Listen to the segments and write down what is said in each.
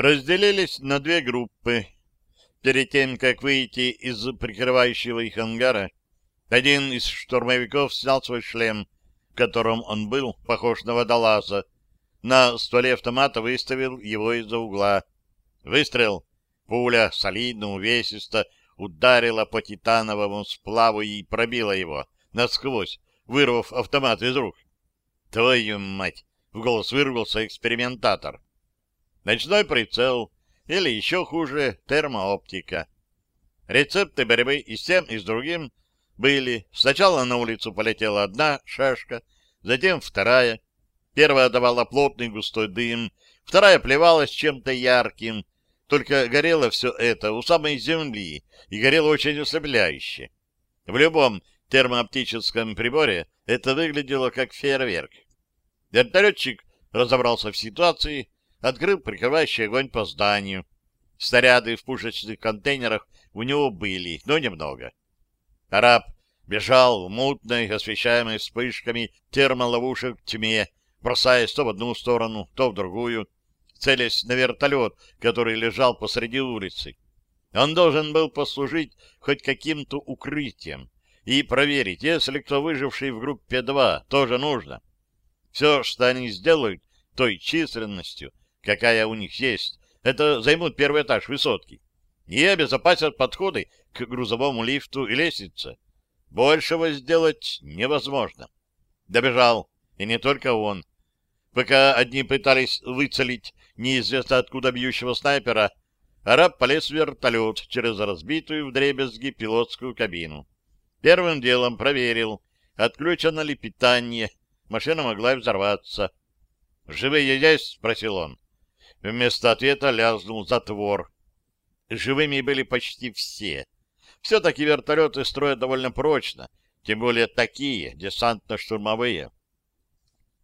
разделились на две группы. Перед тем, как выйти из прикрывающего их ангара, один из штурмовиков снял свой шлем, в котором он был похож на водолаза. На стволе автомата выставил его из-за угла. Выстрел. Пуля солидно, увесисто ударила по титановому сплаву и пробила его насквозь, вырвав автомат из рук. «Твою мать!» — в голос вырвался экспериментатор. Ночной прицел, или еще хуже, термооптика. Рецепты борьбы и с тем, и с другим были. Сначала на улицу полетела одна шашка, затем вторая. Первая давала плотный густой дым, вторая плевалась чем-то ярким, только горело все это у самой земли и горело очень ослепляюще. В любом термооптическом приборе это выглядело как фейерверк. Вертолетчик разобрался в ситуации, открыл прикрывающий огонь по зданию. Снаряды в пушечных контейнерах у него были, но немного. Араб бежал в мутной, освещаемой вспышками термоловушек тьме, бросаясь то в одну сторону, то в другую, целясь на вертолет, который лежал посреди улицы. Он должен был послужить хоть каким-то укрытием и проверить, если кто выживший в группе 2, тоже нужно. Все, что они сделают той численностью, какая у них есть, это займут первый этаж высотки и обезопасят подходы к грузовому лифту и лестнице. Большего сделать невозможно. Добежал, и не только он. Пока одни пытались выцелить неизвестно откуда бьющего снайпера, араб полез в вертолет через разбитую вдребезги пилотскую кабину. Первым делом проверил, отключено ли питание, машина могла взорваться. «Живые есть?» — спросил он. Вместо ответа лязнул затвор. Живыми были почти все. Все-таки вертолеты строят довольно прочно, тем более такие, десантно-штурмовые.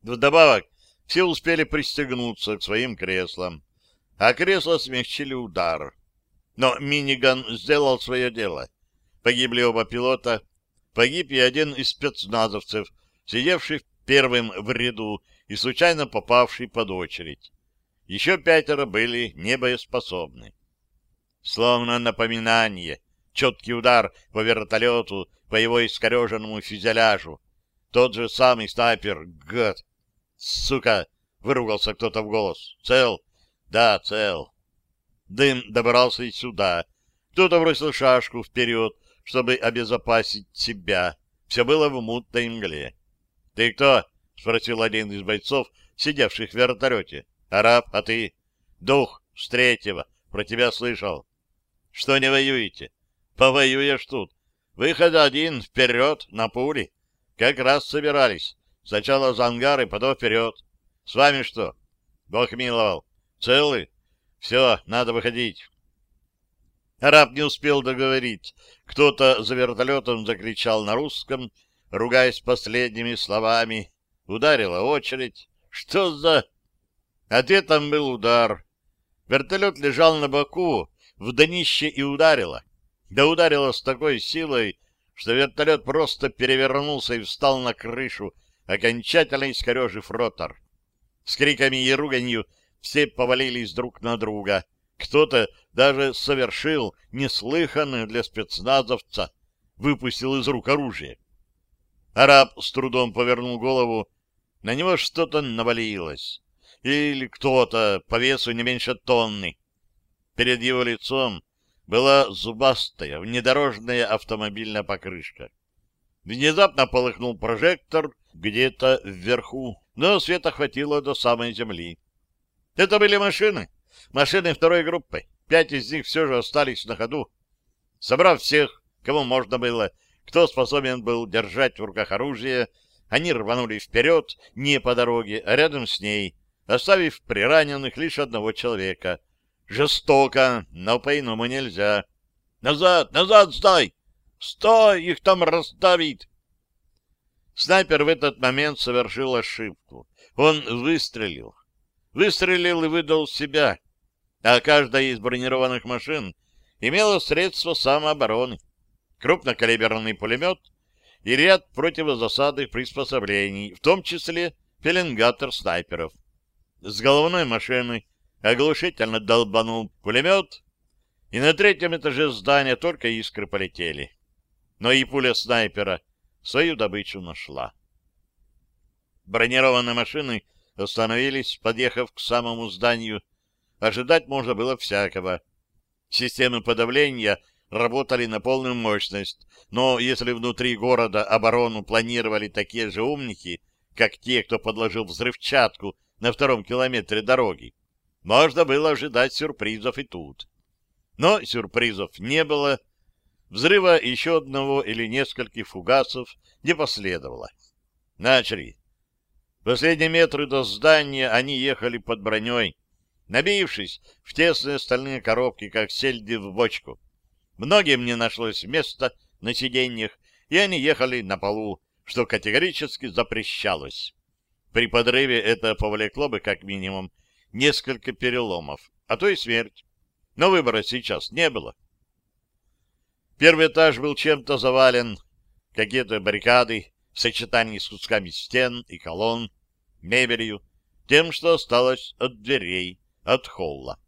Вдобавок, все успели пристегнуться к своим креслам, а кресла смягчили удар. Но миниган сделал свое дело. Погибли оба пилота, погиб и один из спецназовцев, сидевший первым в ряду и случайно попавший под очередь. Еще пятеро были небоеспособны. Словно напоминание, четкий удар по вертолету, по его искореженному фюзеляжу. Тот же самый снайпер, гад. Сука! Выругался кто-то в голос. Цел? Да, цел. Дым добрался и сюда. Кто-то бросил шашку вперед, чтобы обезопасить себя. Все было в мутной мгле. — Ты кто? — спросил один из бойцов, сидевших в вертолете. — Араб, а ты? — Дух, с третьего. Про тебя слышал. — Что не воюете? — Повоюешь тут. Выход один, вперед, на пули. Как раз собирались. Сначала за ангары, потом вперед. С вами что? Бог миловал. Целы? Все, надо выходить. Араб не успел договорить. Кто-то за вертолетом закричал на русском, ругаясь последними словами. Ударила очередь. Что за... Ответом был удар. Вертолет лежал на боку, в днище и ударило. Да ударило с такой силой, что вертолет просто перевернулся и встал на крышу, окончательно искорежив ротор. С криками и руганью все повалились друг на друга. Кто-то даже совершил неслыханное для спецназовца, выпустил из рук оружие. Араб с трудом повернул голову, на него что-то навалилось. Или кто-то по весу не меньше тонны. Перед его лицом была зубастая внедорожная автомобильная покрышка. Внезапно полыхнул прожектор где-то вверху, но света хватило до самой земли. Это были машины, машины второй группы. Пять из них все же остались на ходу. Собрав всех, кого можно было, кто способен был держать в руках оружие, они рванули вперед, не по дороге, а рядом с ней, оставив прираненных лишь одного человека. Жестоко, но по-иному нельзя. «Назад! Назад! Стой! Стой! Их там раздавит!» Снайпер в этот момент совершил ошибку. Он выстрелил. Выстрелил и выдал себя. А каждая из бронированных машин имела средства самообороны. Крупнокалиберный пулемет и ряд противозасадных приспособлений, в том числе пеленгатор снайперов. С головной машины Оглушительно долбанул пулемет, и на третьем этаже здания только искры полетели. Но и пуля снайпера свою добычу нашла. Бронированные машины остановились, подъехав к самому зданию. Ожидать можно было всякого. Системы подавления работали на полную мощность, но если внутри города оборону планировали такие же умники, как те, кто подложил взрывчатку на втором километре дороги, можно было ожидать сюрпризов и тут. Но сюрпризов не было. Взрыва еще одного или нескольких фугасов не последовало. Начали. Последние метры до здания они ехали под броней, набившись в тесные стальные коробки, как сельди в бочку. Многим не нашлось места на сиденьях, и они ехали на полу, что категорически запрещалось. При подрыве это повлекло бы, как минимум, несколько переломов, а то и смерть. Но выбора сейчас не было. Первый этаж был чем-то завален, какие-то баррикады в сочетании с кусками стен и колонн, мебелью, тем, что осталось от дверей, от холла.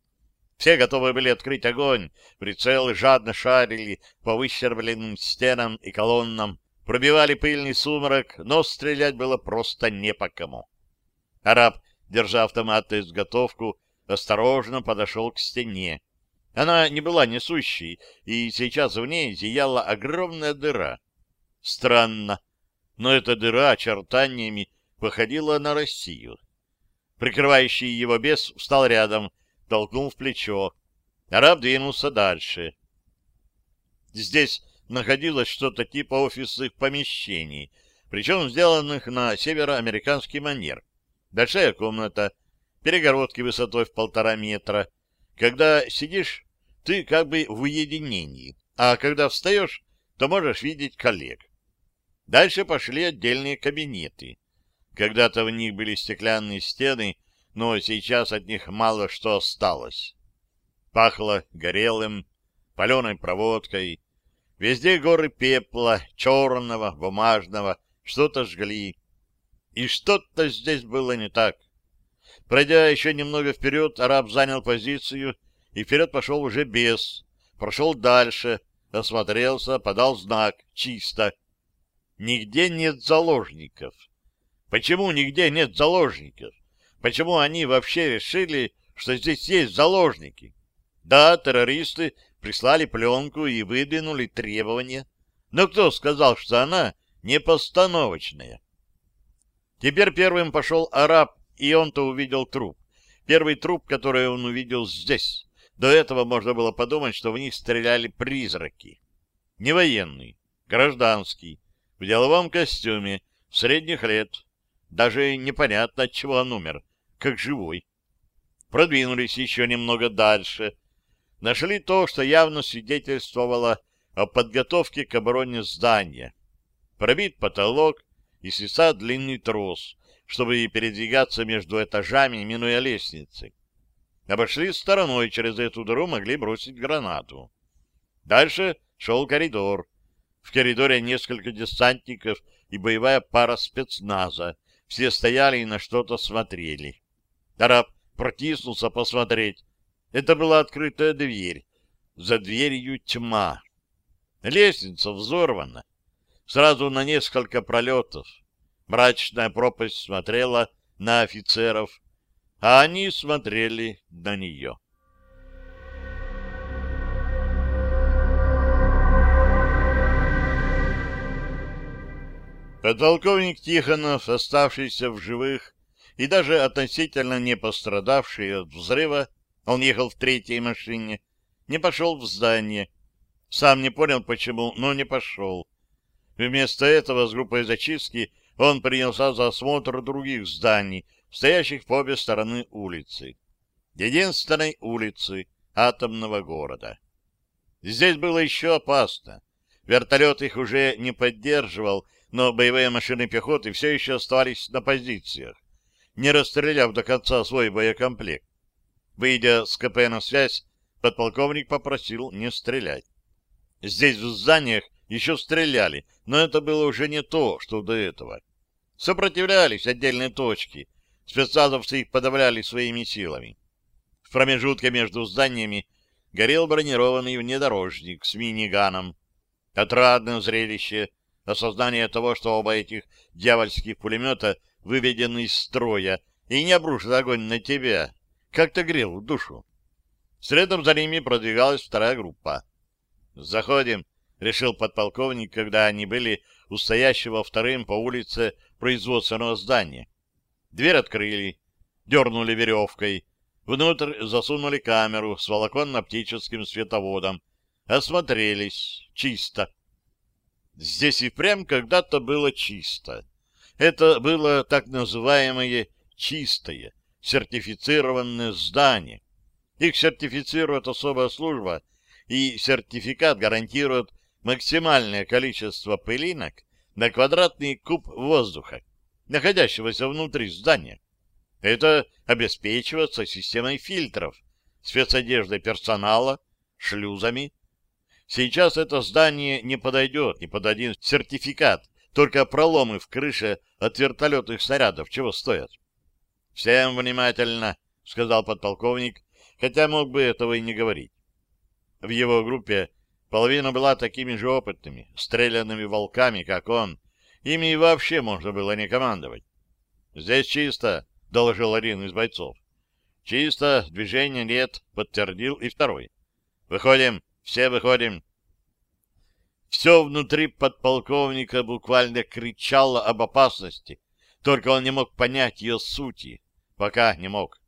Все готовы были открыть огонь, прицелы жадно шарили по выщербленным стенам и колоннам, пробивали пыльный сумрак, но стрелять было просто не по кому. Араб, держа автомат на изготовку, осторожно подошел к стене. Она не была несущей, и сейчас в ней зияла огромная дыра. Странно, но эта дыра очертаниями походила на Россию. Прикрывающий его бес встал рядом, толкнул в плечо. Араб двинулся дальше. Здесь находилось что-то типа офисных помещений, причем сделанных на североамериканский манер. Большая комната, перегородки высотой в полтора метра. Когда сидишь, ты как бы в уединении, а когда встаешь, то можешь видеть коллег. Дальше пошли отдельные кабинеты. Когда-то в них были стеклянные стены, но сейчас от них мало что осталось. Пахло горелым, паленой проводкой. Везде горы пепла, черного, бумажного, что-то жгли. И что-то здесь было не так. Пройдя еще немного вперед, араб занял позицию, и вперед пошел уже без. Прошел дальше, осмотрелся, подал знак «Чисто». Нигде нет заложников. Почему нигде нет заложников? Почему они вообще решили, что здесь есть заложники? Да, террористы прислали пленку и выдвинули требования. Но кто сказал, что она непостановочная? Теперь первым пошел араб, и он-то увидел труп. Первый труп, который он увидел здесь. До этого можно было подумать, что в них стреляли призраки. Не военный, гражданский, в деловом костюме, средних лет. Даже непонятно, от чего он умер как живой. Продвинулись еще немного дальше. Нашли то, что явно свидетельствовало о подготовке к обороне здания. Пробит потолок и свисает длинный трос, чтобы передвигаться между этажами, минуя лестницы. Обошли стороной через эту дыру, могли бросить гранату. Дальше шел коридор. В коридоре несколько десантников и боевая пара спецназа. Все стояли и на что-то смотрели. Араб протиснулся посмотреть. Это была открытая дверь. За дверью тьма. Лестница взорвана. Сразу на несколько пролетов. Мрачная пропасть смотрела на офицеров, а они смотрели на нее. Подполковник Тихонов, оставшийся в живых, и даже относительно не пострадавший от взрыва, он ехал в третьей машине, не пошел в здание. Сам не понял, почему, но не пошел. Вместо этого с группой зачистки он принялся за осмотр других зданий, стоящих по обе стороны улицы. Единственной улицы атомного города. Здесь было еще опасно. Вертолет их уже не поддерживал, но боевые машины пехоты все еще оставались на позициях не расстреляв до конца свой боекомплект. Выйдя с КП на связь, подполковник попросил не стрелять. Здесь в зданиях еще стреляли, но это было уже не то, что до этого. Сопротивлялись отдельные точки, спецназовцы их подавляли своими силами. В промежутке между зданиями горел бронированный внедорожник с миниганом. Отрадное зрелище, осознание того, что оба этих дьявольских пулемета выведены из строя и не обрушат огонь на тебя, как-то грел душу. Следом за ними продвигалась вторая группа. «Заходим», — решил подполковник, когда они были у стоящего вторым по улице производственного здания. Дверь открыли, дернули веревкой, внутрь засунули камеру с волоконно-оптическим световодом, осмотрелись, чисто. Здесь и прям когда-то было чисто. Это было так называемое чистое, сертифицированное здание. Их сертифицирует особая служба, и сертификат гарантирует максимальное количество пылинок на квадратный куб воздуха, находящегося внутри здания. Это обеспечивается системой фильтров, спецодеждой персонала, шлюзами. Сейчас это здание не подойдет ни под один сертификат, только проломы в крыше от вертолетных снарядов чего стоят. «Всем внимательно», — сказал подполковник, хотя мог бы этого и не говорить. В его группе половина была такими же опытными, стрелянными волками, как он. Ими и вообще можно было не командовать. «Здесь чисто», — доложил один из бойцов. «Чисто, движения нет», — подтвердил и второй. «Выходим, все выходим». Все внутри подполковника буквально кричало об опасности, только он не мог понять ее сути, пока не мог.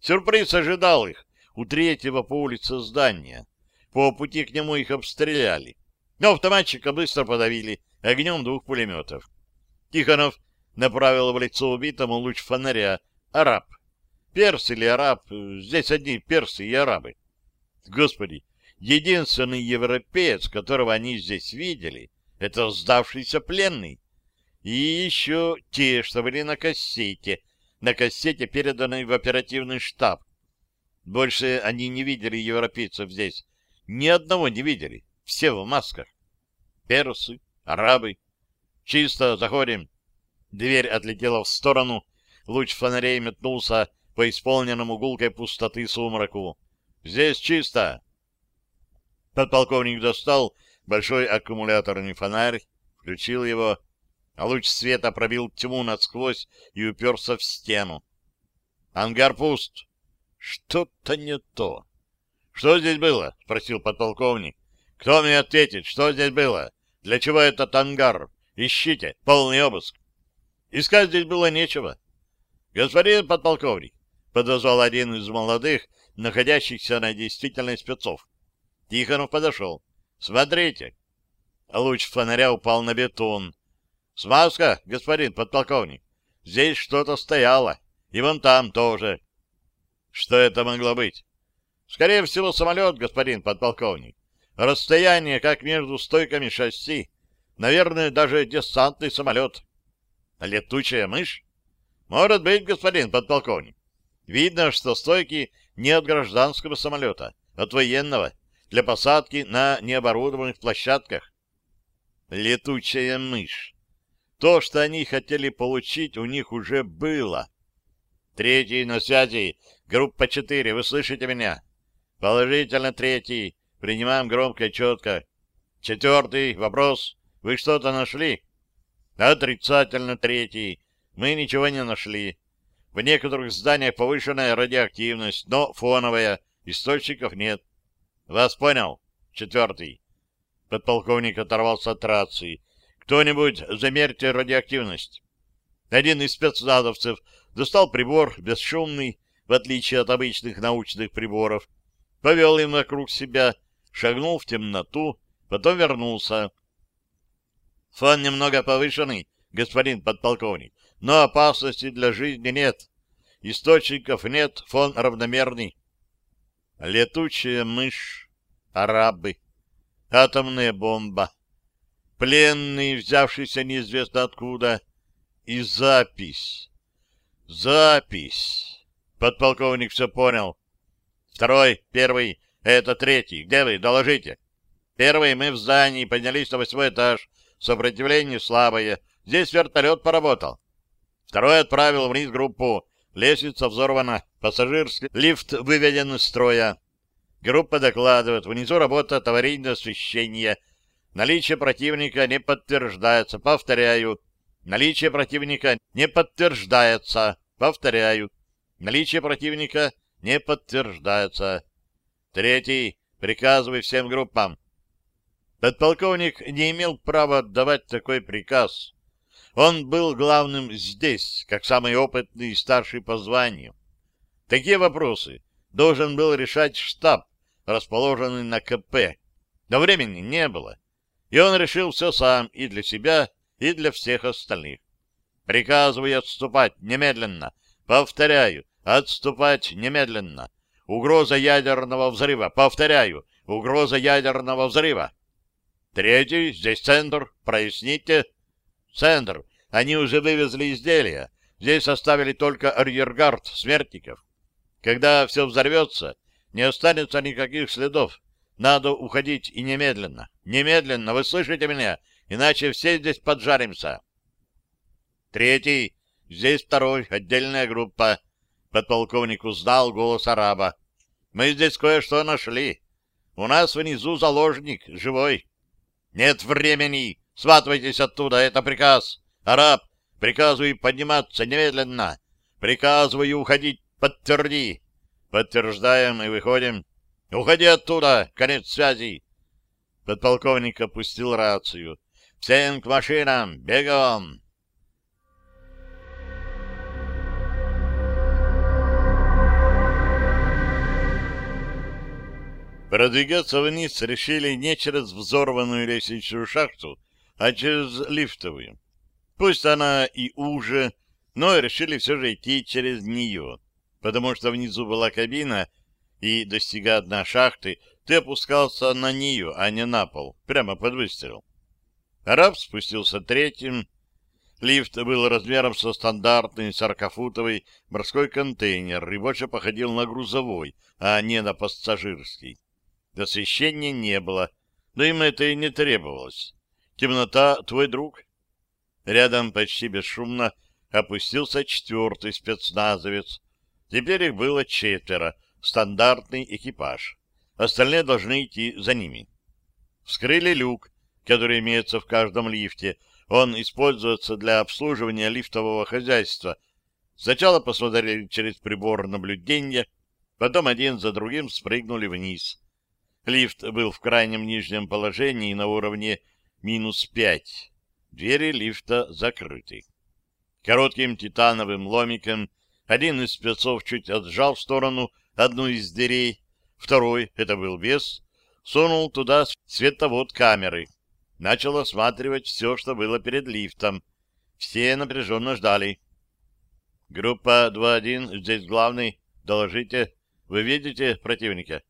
Сюрприз ожидал их у третьего по улице здания. По пути к нему их обстреляли, но автоматчика быстро подавили огнем двух пулеметов. Тихонов направил в лицо убитому луч фонаря. Араб. Перс или араб. Здесь одни персы и арабы. Господи, единственный европеец, которого они здесь видели, это сдавшийся пленный. И еще те, что были на кассете, на кассете, переданной в оперативный штаб. Больше они не видели европейцев здесь. Ни одного не видели. Все в масках. Персы, арабы. Чисто, заходим. Дверь отлетела в сторону, луч фонарей метнулся по исполненному гулкой пустоты сумраку. «Здесь чисто!» Подполковник достал большой аккумуляторный фонарь, включил его, а луч света пробил тьму насквозь и уперся в стену. «Ангар пуст!» «Что-то не то!» «Что здесь было?» — спросил подполковник. «Кто мне ответит, что здесь было? Для чего этот ангар? Ищите, полный обыск!» Искать здесь было нечего. Господин подполковник, подозвал один из молодых, находящихся на действительной спецов. Тихонов подошел. Смотрите. Луч фонаря упал на бетон. Смазка, господин подполковник. Здесь что-то стояло. И вон там тоже. Что это могло быть? Скорее всего, самолет, господин подполковник. Расстояние, как между стойками шасси. Наверное, даже десантный самолет. Летучая мышь? Может быть, господин подполковник. Видно, что стойки не от гражданского самолета, от военного, для посадки на необорудованных площадках. Летучая мышь. То, что они хотели получить, у них уже было. Третий на связи. Группа 4, вы слышите меня? Положительно третий. Принимаем громко и четко. Четвертый. Вопрос. Вы что-то нашли? Отрицательно третий. Мы ничего не нашли. В некоторых зданиях повышенная радиоактивность, но фоновая. Источников нет. Вас понял? Четвертый. Подполковник оторвался от рации. Кто-нибудь замерьте радиоактивность. Один из спецназовцев достал прибор, бесшумный, в отличие от обычных научных приборов, повел им вокруг себя, шагнул в темноту, потом вернулся. Фон немного повышенный, господин подполковник, но опасности для жизни нет. Источников нет, фон равномерный. Летучая мышь, арабы, атомная бомба, пленный, взявшийся неизвестно откуда, и запись. Запись. Подполковник все понял. Второй, первый, это третий. Где вы? Доложите. Первый, мы в здании, поднялись на восьмой этаж. Сопротивление слабое. Здесь вертолет поработал. Второй отправил вниз группу. Лестница взорвана, пассажирский лифт выведен из строя. Группа докладывает, внизу работает аварийное освещение. Наличие противника не подтверждается. Повторяю, наличие противника не подтверждается. Повторяю, наличие противника не подтверждается. Третий. Приказывай всем группам. Подполковник не имел права отдавать такой приказ. Он был главным здесь, как самый опытный и старший по званию. Такие вопросы должен был решать штаб, расположенный на КП. Но времени не было, и он решил все сам и для себя, и для всех остальных. Приказываю отступать немедленно. Повторяю, отступать немедленно. Угроза ядерного взрыва. Повторяю, угроза ядерного взрыва. Третий, здесь центр, проясните. Центр, они уже вывезли изделия. Здесь оставили только арьергард смертников. Когда все взорвется, не останется никаких следов. Надо уходить и немедленно. Немедленно, вы слышите меня? Иначе все здесь поджаримся. Третий, здесь второй, отдельная группа. Подполковник узнал голос араба. Мы здесь кое-что нашли. У нас внизу заложник, живой. Нет времени. Сватывайтесь оттуда, это приказ. Араб, приказываю подниматься немедленно. Приказываю уходить, подтверди. Подтверждаем и выходим. Уходи оттуда, конец связи. Подполковник опустил рацию. Всем к машинам, бегом! Продвигаться вниз решили не через взорванную лестничную шахту, а через лифтовую. Пусть она и уже, но решили все же идти через нее, потому что внизу была кабина, и, достигая дна шахты, ты опускался на нее, а не на пол, прямо под выстрел. Араб спустился третьим. Лифт был размером со стандартный сорокафутовый морской контейнер и больше походил на грузовой, а не на пассажирский. Освещения не было, но им это и не требовалось. Темнота — твой друг. Рядом почти бесшумно опустился четвертый спецназовец. Теперь их было четверо, стандартный экипаж. Остальные должны идти за ними. Вскрыли люк, который имеется в каждом лифте. Он используется для обслуживания лифтового хозяйства. Сначала посмотрели через прибор наблюдения, потом один за другим спрыгнули вниз. Лифт был в крайнем нижнем положении на уровне минус пять. Двери лифта закрыты. Коротким титановым ломиком один из спецов чуть отжал в сторону одну из дверей, второй, это был бес, сунул туда световод камеры. Начал осматривать все, что было перед лифтом. Все напряженно ждали. «Группа 2-1, здесь главный. Доложите. Вы видите противника?»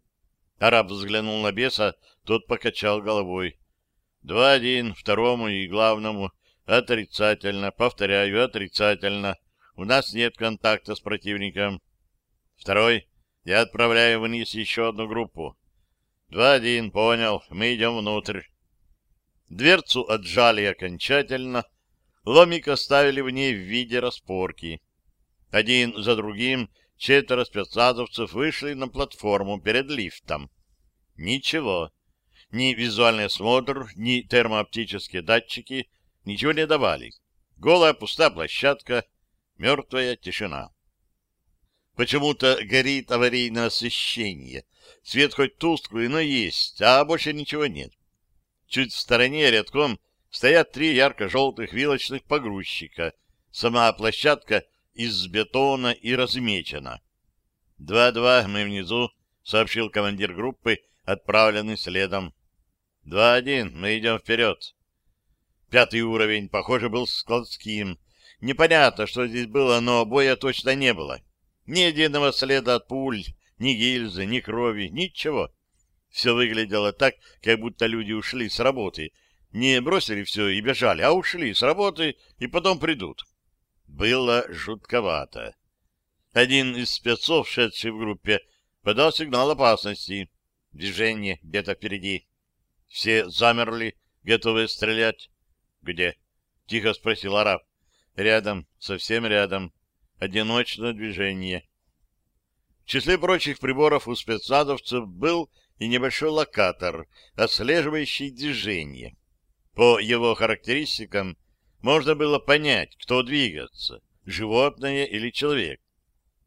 Араб взглянул на беса, тот покачал головой. Два один, второму и главному. Отрицательно. Повторяю, отрицательно. У нас нет контакта с противником. Второй. Я отправляю вниз еще одну группу. Два один, понял. Мы идем внутрь. Дверцу отжали окончательно. Ломик оставили в ней в виде распорки. Один за другим четверо спецназовцев вышли на платформу перед лифтом. Ничего. Ни визуальный осмотр, ни термооптические датчики ничего не давали. Голая пустая площадка, мертвая тишина. Почему-то горит аварийное освещение. Свет хоть тусклый, но есть, а больше ничего нет. Чуть в стороне рядком стоят три ярко-желтых вилочных погрузчика. Сама площадка из бетона и размечена. «Два-два, мы внизу», — сообщил командир группы, отправленный следом. «Два-один, мы идем вперед». Пятый уровень, похоже, был складским. Непонятно, что здесь было, но боя точно не было. Ни единого следа от пуль, ни гильзы, ни крови, ничего. Все выглядело так, как будто люди ушли с работы. Не бросили все и бежали, а ушли с работы и потом придут. Было жутковато. Один из спецов, шедший в группе, подал сигнал опасности. Движение где-то впереди. Все замерли, готовые стрелять. «Где?» — тихо спросил араб. «Рядом, совсем рядом. Одиночное движение. В числе прочих приборов у спецназовцев был и небольшой локатор, отслеживающий движение. По его характеристикам можно было понять, кто двигается, животное или человек.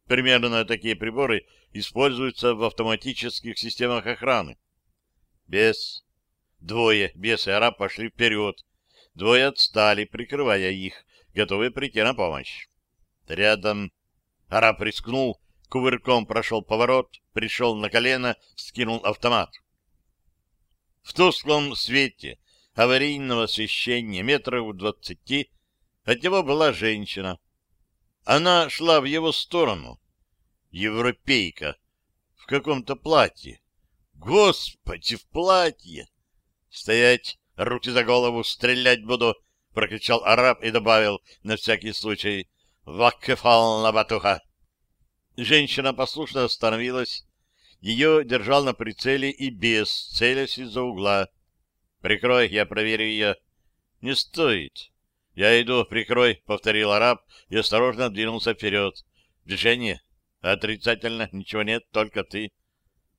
Примерно такие приборы используются в автоматических системах охраны. Бес. Двое, бес и араб, пошли вперед. Двое отстали, прикрывая их, готовые прийти на помощь. Рядом араб рискнул, кувырком прошел поворот, пришел на колено, скинул автомат. В тусклом свете аварийного освещения метров двадцати от него была женщина. Она шла в его сторону. Европейка. В каком-то платье. Господи, в платье! Стоять, руки за голову, стрелять буду, прокричал араб и добавил на всякий случай «Вакефал на батуха!» Женщина послушно остановилась. Ее держал на прицеле и без, целясь из-за угла. «Прикрой, я проверю ее». «Не стоит». «Я иду, прикрой», — повторил араб и осторожно двинулся вперед. «Движение?» «Отрицательно. Ничего нет, только ты».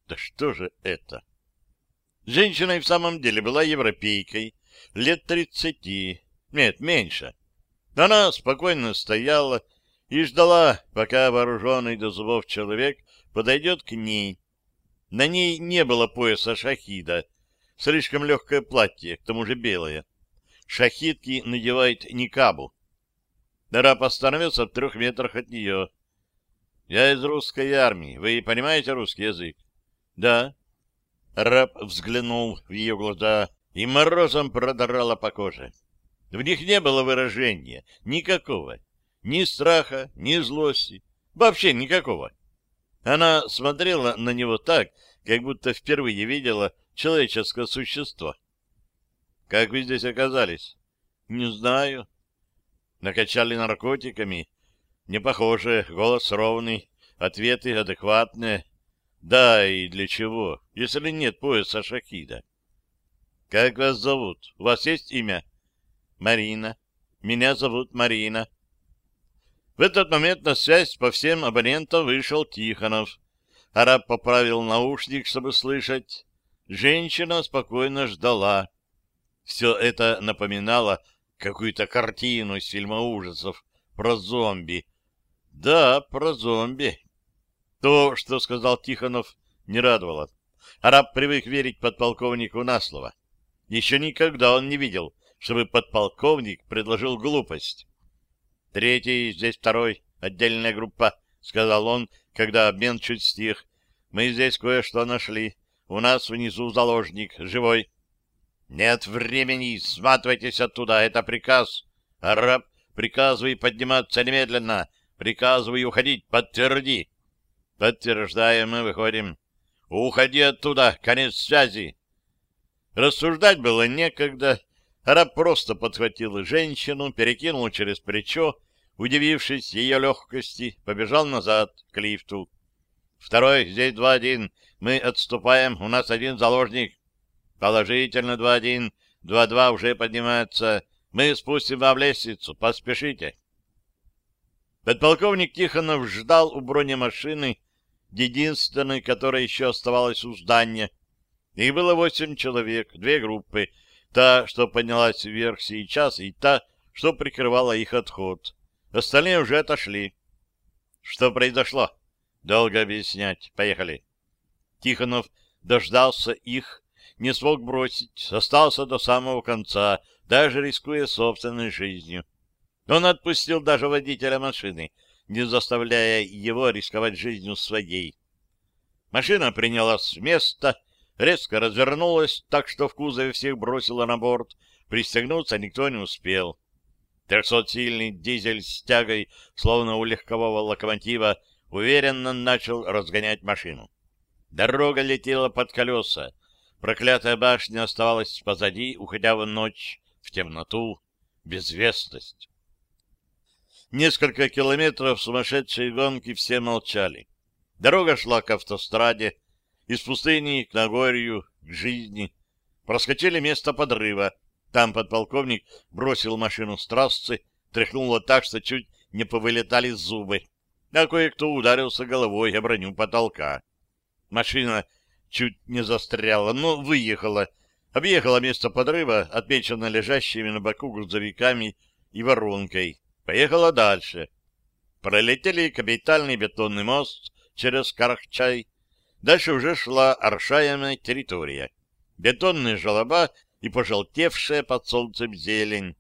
«Да что же это?» Женщина и в самом деле была европейкой, лет тридцати, нет, меньше. Она спокойно стояла и ждала, пока вооруженный до зубов человек подойдет к ней. На ней не было пояса шахида, слишком легкое платье, к тому же белое. Шахидки надевают никабу. Раб остановился в трех метрах от нее. «Я из русской армии. Вы понимаете русский язык?» «Да». Раб взглянул в ее глаза и морозом продрала по коже. В них не было выражения, никакого. Ни страха, ни злости. Вообще никакого. Она смотрела на него так, как будто впервые видела человеческое существо. «Как вы здесь оказались?» «Не знаю». Накачали наркотиками. Не похоже, голос ровный, ответы адекватные. Да, и для чего, если нет пояса шахида? «Как вас зовут? У вас есть имя?» «Марина. Меня зовут Марина». В этот момент на связь по всем абонентам вышел Тихонов. Араб поправил наушник, чтобы слышать. Женщина спокойно ждала. Все это напоминало какую-то картину из фильма ужасов про зомби. Да, про зомби. То, что сказал Тихонов, не радовало. Араб привык верить подполковнику на слово. Еще никогда он не видел, чтобы подполковник предложил глупость. «Третий, здесь второй, отдельная группа», — сказал он, когда обмен чуть стих. «Мы здесь кое-что нашли. У нас внизу заложник, живой». «Нет времени, сматывайтесь оттуда, это приказ. Араб, приказывай подниматься немедленно. Приказывай уходить, подтверди». «Подтверждаем, мы выходим». «Уходи оттуда, конец связи». Рассуждать было некогда. Араб просто подхватил женщину, перекинул через плечо, удивившись ее легкости, побежал назад к лифту. «Второй, здесь два-один. Мы отступаем, у нас один заложник». «Положительно два-один. Два-два уже поднимается. Мы спустим вам лестницу. Поспешите». Подполковник Тихонов ждал у бронемашины, единственной, которая еще оставалась у здания. Их было восемь человек, две группы — Та, что поднялась вверх сейчас, и та, что прикрывала их отход. Остальные уже отошли. Что произошло? Долго объяснять. Поехали. Тихонов дождался их, не смог бросить, остался до самого конца, даже рискуя собственной жизнью. Он отпустил даже водителя машины, не заставляя его рисковать жизнью своей. Машина принялась с места, резко развернулась, так что в кузове всех бросила на борт. Пристегнуться никто не успел. Трехсотсильный дизель с тягой, словно у легкового локомотива, уверенно начал разгонять машину. Дорога летела под колеса. Проклятая башня оставалась позади, уходя в ночь, в темноту, безвестность. Несколько километров сумасшедшей гонки все молчали. Дорога шла к автостраде, из пустыни к Нагорью, к жизни. Проскочили место подрыва. Там подполковник бросил машину с трассы, тряхнуло так, что чуть не повылетали зубы, а кое-кто ударился головой о броню потолка. Машина чуть не застряла, но выехала, объехала место подрыва, отмеченное лежащими на боку грузовиками и воронкой. Поехала дальше. Пролетели капитальный бетонный мост через Карахчай. Дальше уже шла оршаемая территория. Бетонные желоба и пожелтевшая под солнцем зелень.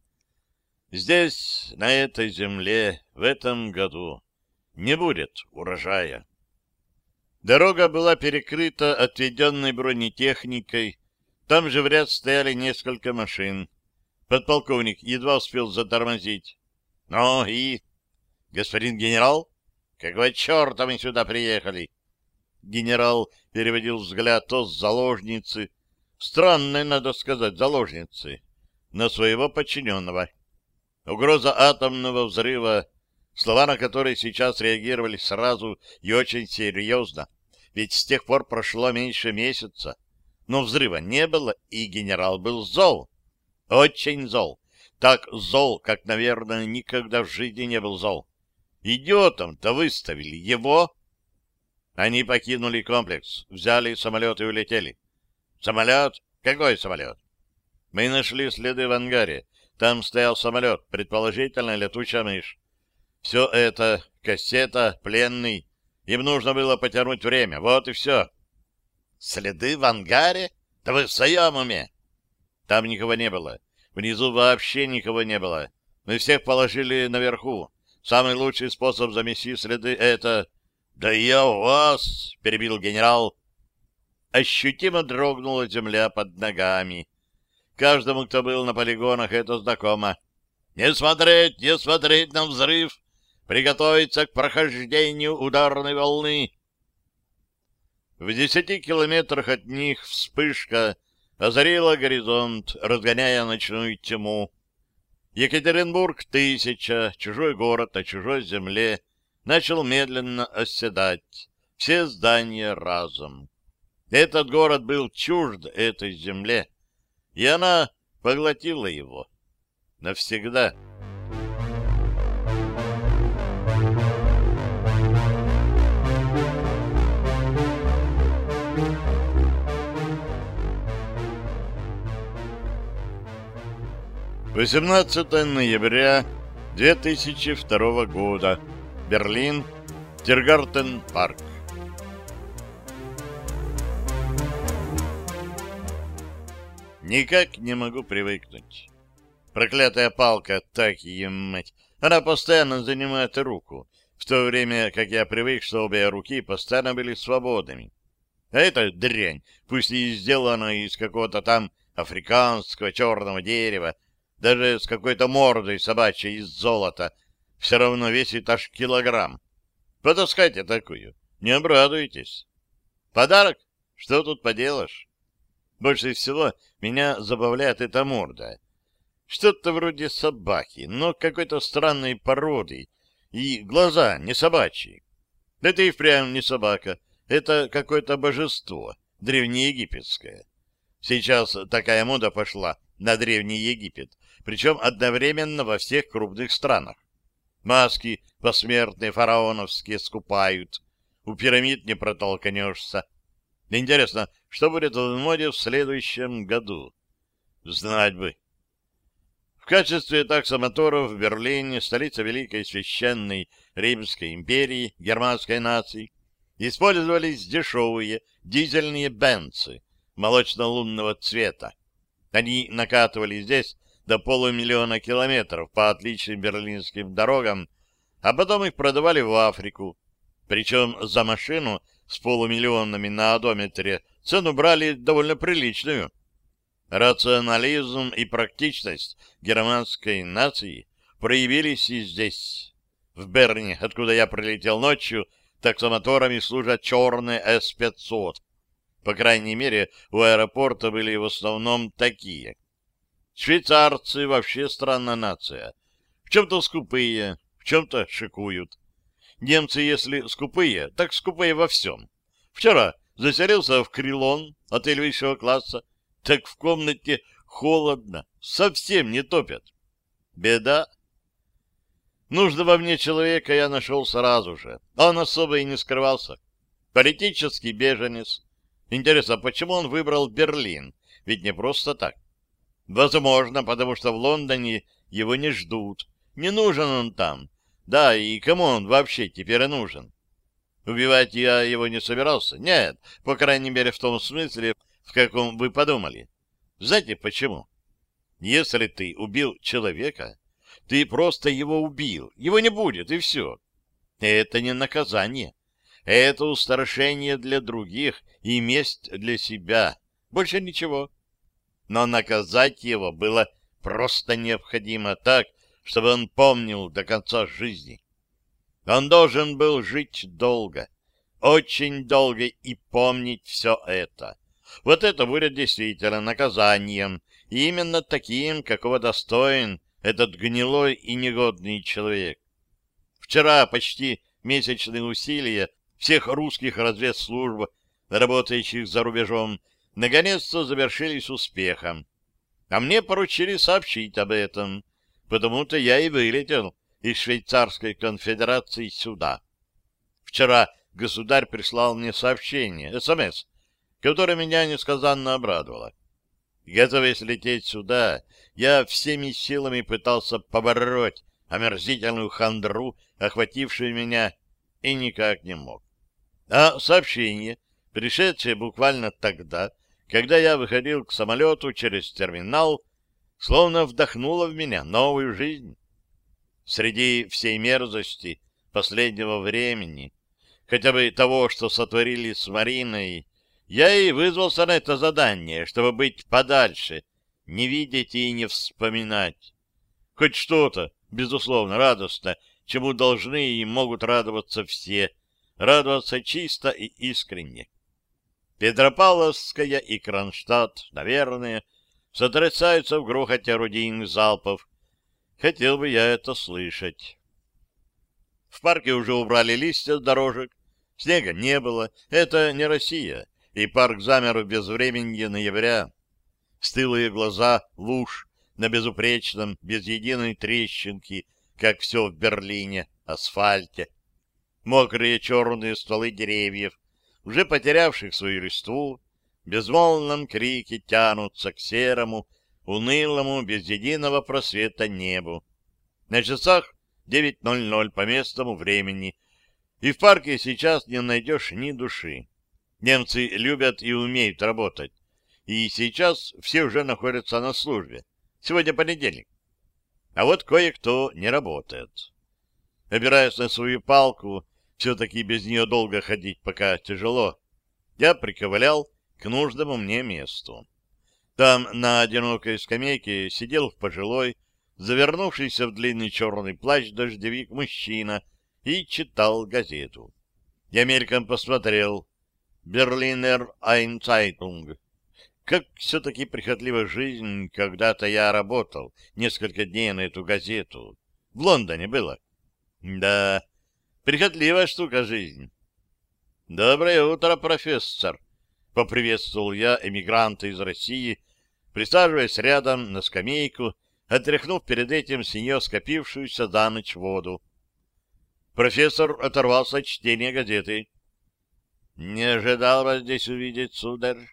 Здесь, на этой земле, в этом году не будет урожая. Дорога была перекрыта отведенной бронетехникой. Там же в ряд стояли несколько машин. Подполковник едва успел затормозить. — Ну и... Господин генерал? Какого черта мы сюда приехали? Генерал переводил взгляд то с заложницы, странной, надо сказать, заложницы, на своего подчиненного. Угроза атомного взрыва слова на которые сейчас реагировали сразу и очень серьезно, ведь с тех пор прошло меньше месяца. Но взрыва не было, и генерал был зол. Очень зол. Так зол, как, наверное, никогда в жизни не был зол. Идиотом-то выставили его. Они покинули комплекс, взяли самолет и улетели. Самолет? Какой самолет? Мы нашли следы в ангаре. Там стоял самолет, предположительно летучая мышь. Все это — кассета, пленный. Им нужно было потянуть время. Вот и все. Следы в ангаре? Да вы в своем уме? Там никого не было. Внизу вообще никого не было. Мы всех положили наверху. Самый лучший способ замести следы — это... «Да я вас!» — перебил генерал. Ощутимо дрогнула земля под ногами. Каждому, кто был на полигонах, это знакомо. «Не смотреть, не смотреть на взрыв! Приготовиться к прохождению ударной волны. В десяти километрах от них вспышка озарила горизонт, разгоняя ночную тьму. Екатеринбург тысяча, чужой город на чужой земле, начал медленно оседать. Все здания разом. Этот город был чужд этой земле, и она поглотила его навсегда. 18 ноября 2002 года. Берлин. Тиргартен парк. Никак не могу привыкнуть. Проклятая палка, так ее мать. Она постоянно занимает руку, в то время как я привык, что обе руки постоянно были свободными. А эта дрянь, пусть и сделана из какого-то там африканского черного дерева, даже с какой-то мордой собачьей из золота, все равно весит аж килограмм. Потаскайте такую, не обрадуйтесь. Подарок? Что тут поделаешь? Больше всего меня забавляет эта морда. Что-то вроде собаки, но какой-то странной породы, и глаза не собачьи. Это и впрямь не собака, это какое-то божество, древнеегипетское. Сейчас такая мода пошла на Древний Египет, причем одновременно во всех крупных странах. Маски посмертные фараоновские скупают, у пирамид не протолкнешься. Интересно, что будет в моде в следующем году? Знать бы. В качестве таксомоторов в Берлине, столица Великой Священной Римской империи, германской нации, использовались дешевые дизельные бенцы молочно-лунного цвета. Они накатывали здесь до полумиллиона километров по отличным берлинским дорогам, а потом их продавали в Африку. Причем за машину с полумиллионами на одометре цену брали довольно приличную. Рационализм и практичность германской нации проявились и здесь. В Берне, откуда я прилетел ночью, таксомоторами служат черные С-500. По крайней мере, у аэропорта были в основном такие — Швейцарцы вообще странная нация. В чем-то скупые, в чем-то шикуют. Немцы, если скупые, так скупые во всем. Вчера заселился в Крилон, отель высшего класса, так в комнате холодно, совсем не топят. Беда. Нужного мне человека я нашел сразу же. Он особо и не скрывался. Политический беженец. Интересно, почему он выбрал Берлин? Ведь не просто так. Возможно, потому что в Лондоне его не ждут. Не нужен он там. Да, и кому он вообще теперь нужен? Убивать я его не собирался. Нет, по крайней мере, в том смысле, в каком вы подумали. Знаете почему? Если ты убил человека, ты просто его убил. Его не будет, и все. Это не наказание. Это устрашение для других и месть для себя. Больше ничего. Но наказать его было просто необходимо так, чтобы он помнил до конца жизни. Он должен был жить долго, очень долго и помнить все это. Вот это будет действительно наказанием, и именно таким, какого достоин этот гнилой и негодный человек. Вчера почти месячные усилия всех русских разведслужб, работающих за рубежом, наконец-то завершились успехом. А мне поручили сообщить об этом, потому-то я и вылетел из Швейцарской конфедерации сюда. Вчера государь прислал мне сообщение, СМС, которое меня несказанно обрадовало. Готовясь лететь сюда, я всеми силами пытался побороть омерзительную хандру, охватившую меня, и никак не мог. А сообщение, пришедшее буквально тогда, когда я выходил к самолету через терминал, словно вдохнуло в меня новую жизнь. Среди всей мерзости последнего времени, хотя бы того, что сотворили с Мариной, я и вызвался на это задание, чтобы быть подальше, не видеть и не вспоминать. Хоть что-то, безусловно, радостно, чему должны и могут радоваться все, радоваться чисто и искренне. Петропавловская и Кронштадт, наверное, сотрясаются в грохоте орудийных залпов. Хотел бы я это слышать. В парке уже убрали листья с дорожек, снега не было, это не Россия и парк замер в безвременье ноября. Стылые глаза луж на безупречном, без единой трещинки, как все в Берлине, асфальте. Мокрые черные стволы деревьев, уже потерявших свою листву, в безмолвном крике тянутся к серому, унылому, без единого просвета небу. На часах 9.00 по местному времени, и в парке сейчас не найдешь ни души. Немцы любят и умеют работать. И сейчас все уже находятся на службе. Сегодня понедельник. А вот кое-кто не работает. Опираясь на свою палку, все-таки без нее долго ходить пока тяжело, я приковылял к нужному мне месту. Там на одинокой скамейке сидел пожилой, завернувшийся в длинный черный плащ дождевик мужчина и читал газету. Я мельком посмотрел Berliner Zeitung. Как все-таки прихотлива жизнь, когда-то я работал несколько дней на эту газету. В Лондоне было. Да, прихотливая штука жизнь. Доброе утро, профессор. Поприветствовал я эмигранта из России, присаживаясь рядом на скамейку, отряхнув перед этим с нее скопившуюся за ночь воду. Профессор оторвался от чтения газеты. Не ожидал вас здесь увидеть, сударь.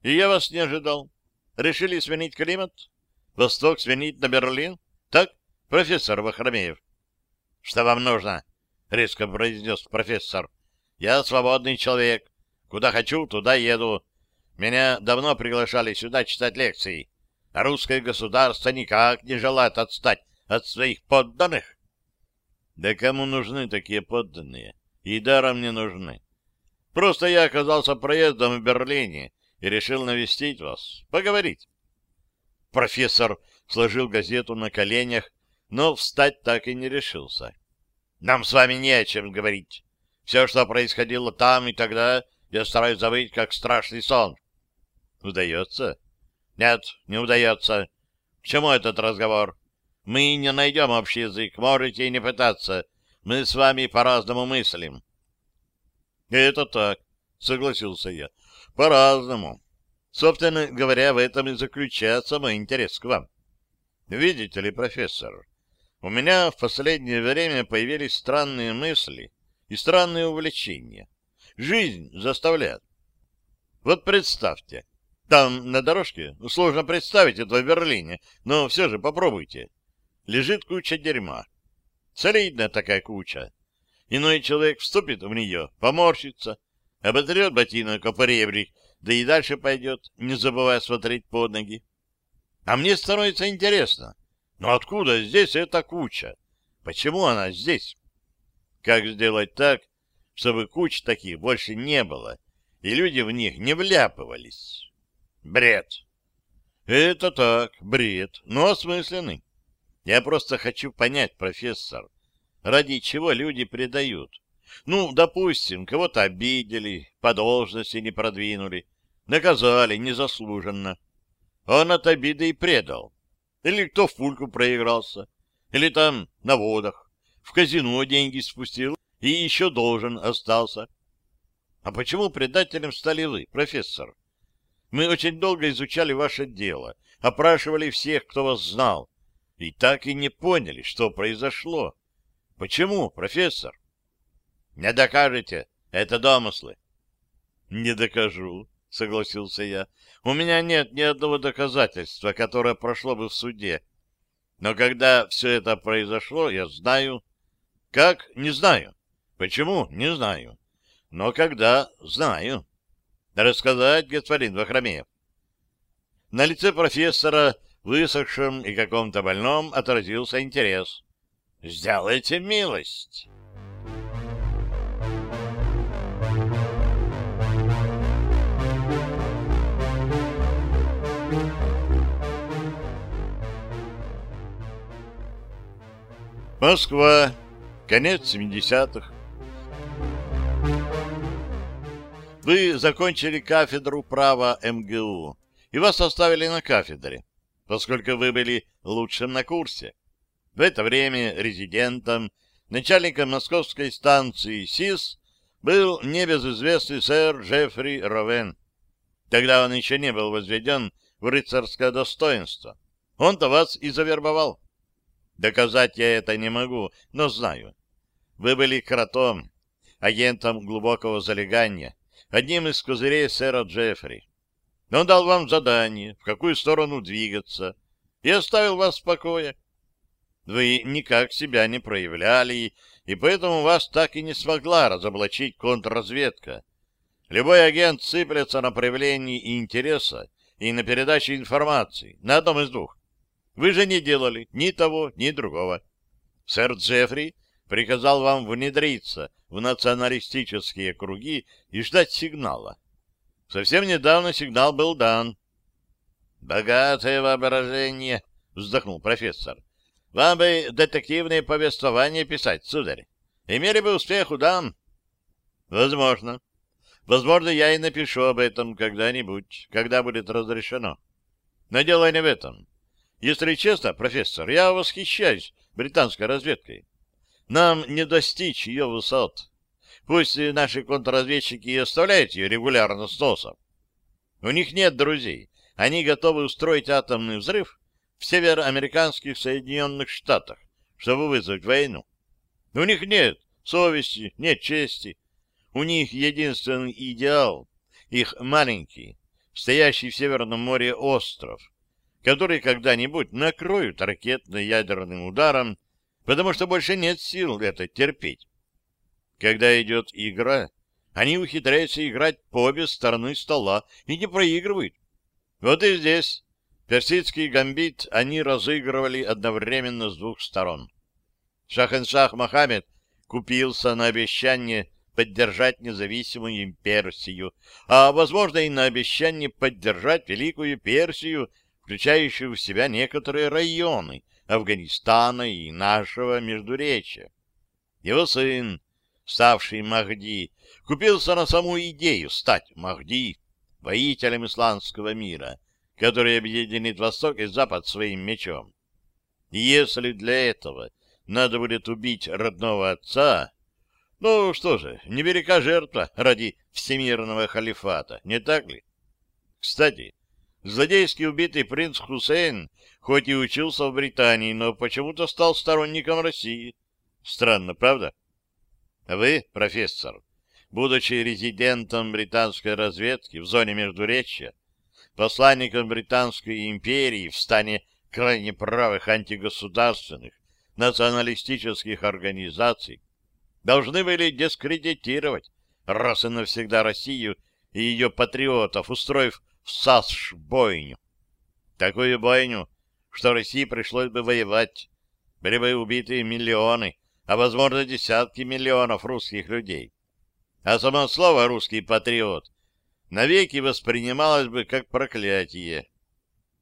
И я вас не ожидал. Решили сменить климат? Восток сменить на Берлин? Так, профессор Вахромеев? Что вам нужно? Резко произнес профессор. Я свободный человек. Куда хочу, туда еду. Меня давно приглашали сюда читать лекции. А русское государство никак не желает отстать от своих подданных. Да кому нужны такие подданные? И даром не нужны. Просто я оказался проездом в Берлине и решил навестить вас, поговорить. Профессор сложил газету на коленях, но встать так и не решился. Нам с вами не о чем говорить. Все, что происходило там и тогда, я стараюсь забыть, как страшный сон. Удается? Нет, не удается. К чему этот разговор? Мы не найдем общий язык, можете и не пытаться. Мы с вами по-разному мыслим. Это так, согласился я. По-разному. Собственно говоря, в этом и заключается мой интерес к вам. Видите ли, профессор, у меня в последнее время появились странные мысли и странные увлечения. Жизнь заставляет. Вот представьте, там на дорожке, сложно представить это в Берлине, но все же попробуйте, лежит куча дерьма. Солидная такая куча. Иной человек вступит в нее, поморщится, оботрет ботинок о поребрик, да и дальше пойдет, не забывая смотреть под ноги. А мне становится интересно, но откуда здесь эта куча? Почему она здесь? Как сделать так, чтобы куч таких больше не было, и люди в них не вляпывались? Бред. Это так, бред, но осмысленный. Я просто хочу понять, профессор, ради чего люди предают. Ну, допустим, кого-то обидели, по должности не продвинули, наказали незаслуженно. Он от обиды и предал. Или кто в пульку проигрался, или там на водах, в казино деньги спустил и еще должен остался. А почему предателем стали вы, профессор? Мы очень долго изучали ваше дело, опрашивали всех, кто вас знал, и так и не поняли, что произошло. Почему, профессор? Не докажете. Это домыслы. Не докажу, согласился я. У меня нет ни одного доказательства, которое прошло бы в суде. Но когда все это произошло, я знаю. Как? Не знаю. Почему? Не знаю. Но когда? Знаю. Рассказать, господин Вахромеев. На лице профессора высохшем и каком-то больном отразился интерес. «Сделайте милость!» Москва. Конец 70-х. Вы закончили кафедру права МГУ, и вас оставили на кафедре поскольку вы были лучшим на курсе. В это время резидентом, начальником московской станции СИС был небезызвестный сэр Джеффри Ровен. Тогда он еще не был возведен в рыцарское достоинство. Он-то вас и завербовал. Доказать я это не могу, но знаю. Вы были кротом, агентом глубокого залегания, одним из козырей сэра Джеффри. Он дал вам задание, в какую сторону двигаться, и оставил вас в покое. Вы никак себя не проявляли, и поэтому вас так и не смогла разоблачить контрразведка. Любой агент сыплется на проявлении интереса и на передаче информации, на одном из двух. Вы же не делали ни того, ни другого. Сэр Джеффри приказал вам внедриться в националистические круги и ждать сигнала. Совсем недавно сигнал был дан. «Богатое воображение», — вздохнул профессор. «Вам бы детективные повествования писать, сударь. Имели бы успех, удам». «Возможно. Возможно, я и напишу об этом когда-нибудь, когда будет разрешено. Но дело не в этом. Если честно, профессор, я восхищаюсь британской разведкой. Нам не достичь ее высот. Пусть наши контрразведчики и оставляют ее регулярно с носом. У них нет друзей. Они готовы устроить атомный взрыв в североамериканских Соединенных Штатах, чтобы вызвать войну. У них нет совести, нет чести. У них единственный идеал — их маленький, стоящий в Северном море остров, который когда-нибудь накроют ракетно-ядерным ударом, потому что больше нет сил это терпеть. Когда идет игра, они ухитряются играть по обе стороны стола и не проигрывают. Вот и здесь персидский гамбит они разыгрывали одновременно с двух сторон. Шахеншах Мохаммед купился на обещание поддержать независимую Персию, а, возможно, и на обещание поддержать Великую Персию, включающую в себя некоторые районы Афганистана и нашего Междуречия. Его сын, ставший Махди, купился на саму идею стать Махди, воителем исламского мира, который объединит Восток и Запад своим мечом. И если для этого надо будет убить родного отца, ну что же, невелика жертва ради всемирного халифата, не так ли? Кстати, Злодейский убитый принц Хусейн хоть и учился в Британии, но почему-то стал сторонником России. Странно, правда? Вы, профессор, будучи резидентом британской разведки в зоне Междуречья, посланником Британской империи в стане крайне правых антигосударственных националистических организаций, должны были дискредитировать раз и навсегда Россию и ее патриотов, устроив в САСШ бойню. Такую бойню, что России пришлось бы воевать, были бы убиты миллионы, а, возможно, десятки миллионов русских людей. А само слово «русский патриот» навеки воспринималось бы как проклятие.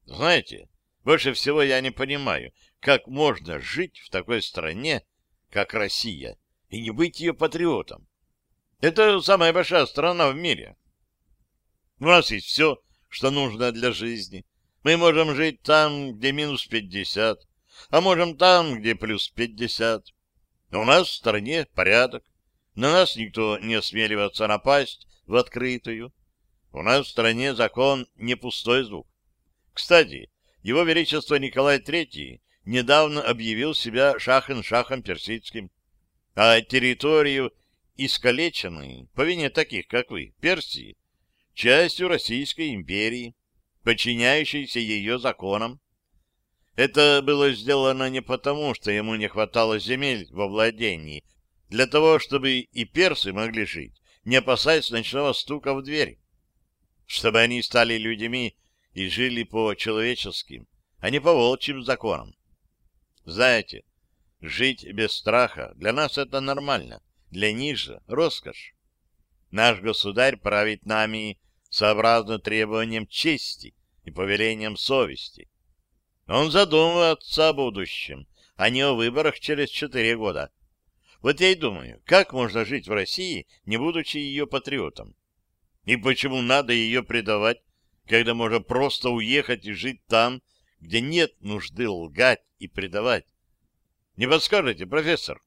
Знаете, больше всего я не понимаю, как можно жить в такой стране, как Россия, и не быть ее патриотом. Это самая большая страна в мире. У нас есть все, что нужно для жизни. Мы можем жить там, где минус пятьдесят, а можем там, где плюс пятьдесят. У нас в стране порядок. На нас никто не осмеливается напасть в открытую. У нас в стране закон не пустой звук. Кстати, его Величество Николай III недавно объявил себя шахом-шахом персидским, а территорию, искалеченную по вине таких, как вы, Персии, частью Российской империи, подчиняющейся ее законам. Это было сделано не потому, что ему не хватало земель во владении, для того, чтобы и персы могли жить, не опасаясь ночного стука в дверь, чтобы они стали людьми и жили по человеческим, а не по волчьим законам. Знаете, жить без страха для нас это нормально, для них же роскошь. Наш государь правит нами сообразно требованиям чести и повелениям совести. Он задумывается о будущем, а не о выборах через четыре года. Вот я и думаю, как можно жить в России, не будучи ее патриотом? И почему надо ее предавать, когда можно просто уехать и жить там, где нет нужды лгать и предавать? Не подскажете, профессор?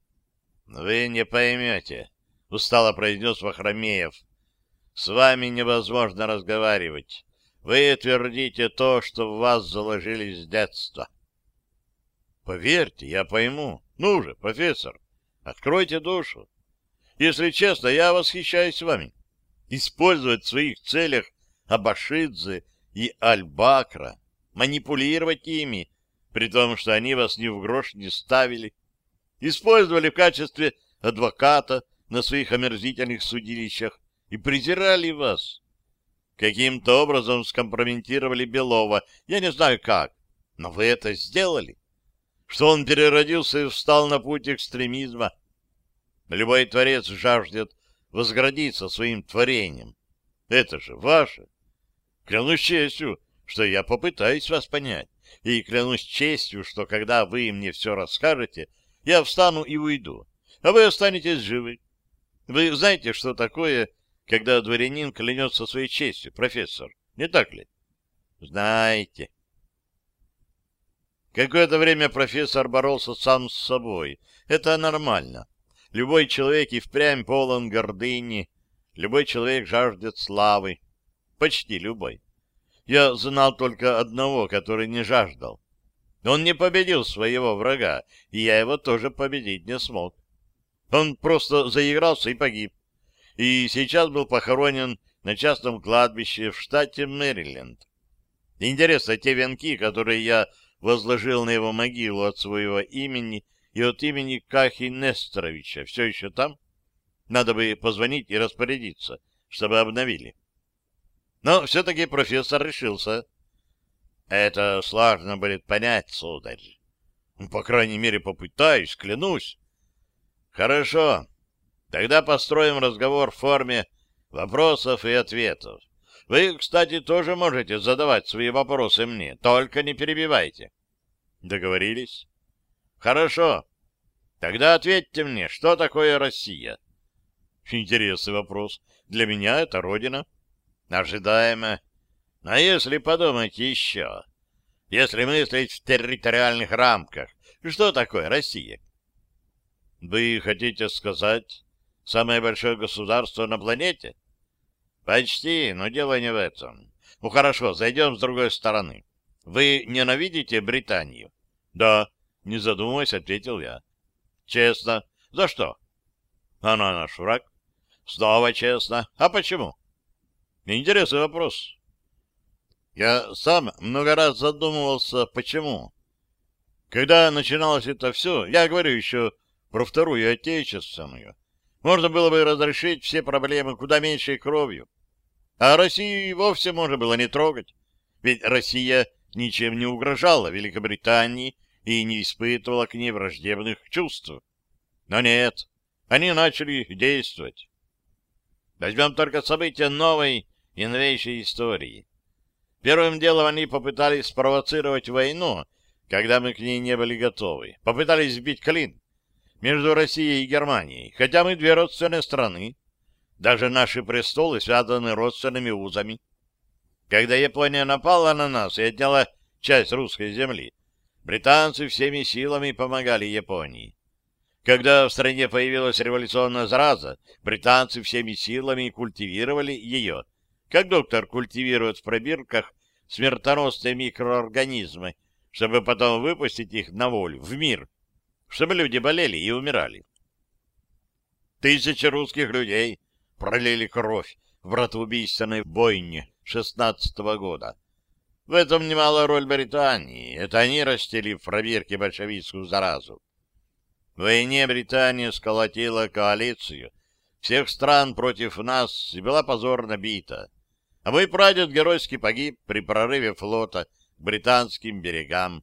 — Вы не поймете, — устало произнес Вахромеев. — С вами невозможно разговаривать. Вы твердите то, что в вас заложили с детства. Поверьте, я пойму. Ну же, профессор, откройте душу. Если честно, я восхищаюсь вами. Использовать в своих целях Абашидзе и Аль-Бакра, манипулировать ими, при том, что они вас ни в грош не ставили, использовали в качестве адвоката на своих омерзительных судилищах и презирали вас. Каким-то образом скомпрометировали Белова. Я не знаю как, но вы это сделали. Что он переродился и встал на путь экстремизма. Любой творец жаждет возградиться своим творением. Это же ваше. Клянусь честью, что я попытаюсь вас понять. И клянусь честью, что когда вы мне все расскажете, я встану и уйду, а вы останетесь живы. Вы знаете, что такое когда дворянин клянется своей честью, профессор. Не так ли? Знаете. Какое-то время профессор боролся сам с собой. Это нормально. Любой человек и впрямь полон гордыни. Любой человек жаждет славы. Почти любой. Я знал только одного, который не жаждал. Он не победил своего врага, и я его тоже победить не смог. Он просто заигрался и погиб и сейчас был похоронен на частном кладбище в штате Мэриленд. Интересно, те венки, которые я возложил на его могилу от своего имени и от имени Кахи Несторовича, все еще там? Надо бы позвонить и распорядиться, чтобы обновили. Но все-таки профессор решился. Это сложно будет понять, сударь. По крайней мере, попытаюсь, клянусь. Хорошо, Тогда построим разговор в форме вопросов и ответов. Вы, кстати, тоже можете задавать свои вопросы мне, только не перебивайте. Договорились? Хорошо. Тогда ответьте мне, что такое Россия? Интересный вопрос. Для меня это Родина. Ожидаемо. А если подумать еще? Если мыслить в территориальных рамках, что такое Россия? Вы хотите сказать, Самое большое государство на планете? Почти, но дело не в этом. Ну хорошо, зайдем с другой стороны. Вы ненавидите Британию? Да, не задумываясь, ответил я. Честно. За что? Она наш враг. Снова честно. А почему? Интересный вопрос. Я сам много раз задумывался, почему. Когда начиналось это все, я говорю еще про Вторую Отечественную, можно было бы разрешить все проблемы куда меньшей кровью. А Россию и вовсе можно было не трогать. Ведь Россия ничем не угрожала Великобритании и не испытывала к ней враждебных чувств. Но нет, они начали действовать. Возьмем только события новой и новейшей истории. Первым делом они попытались спровоцировать войну, когда мы к ней не были готовы. Попытались сбить клин между Россией и Германией, хотя мы две родственные страны. Даже наши престолы связаны родственными узами. Когда Япония напала на нас и отняла часть русской земли, британцы всеми силами помогали Японии. Когда в стране появилась революционная зараза, британцы всеми силами культивировали ее, как доктор культивирует в пробирках смертоносные микроорганизмы, чтобы потом выпустить их на волю, в мир, чтобы люди болели и умирали. Тысячи русских людей пролили кровь в братоубийственной бойне шестнадцатого года. В этом немалая роль Британии. Это они растили в пробирке большевистскую заразу. В войне Британия сколотила коалицию всех стран против нас и была позорно бита. А мой прадед геройски погиб при прорыве флота к британским берегам.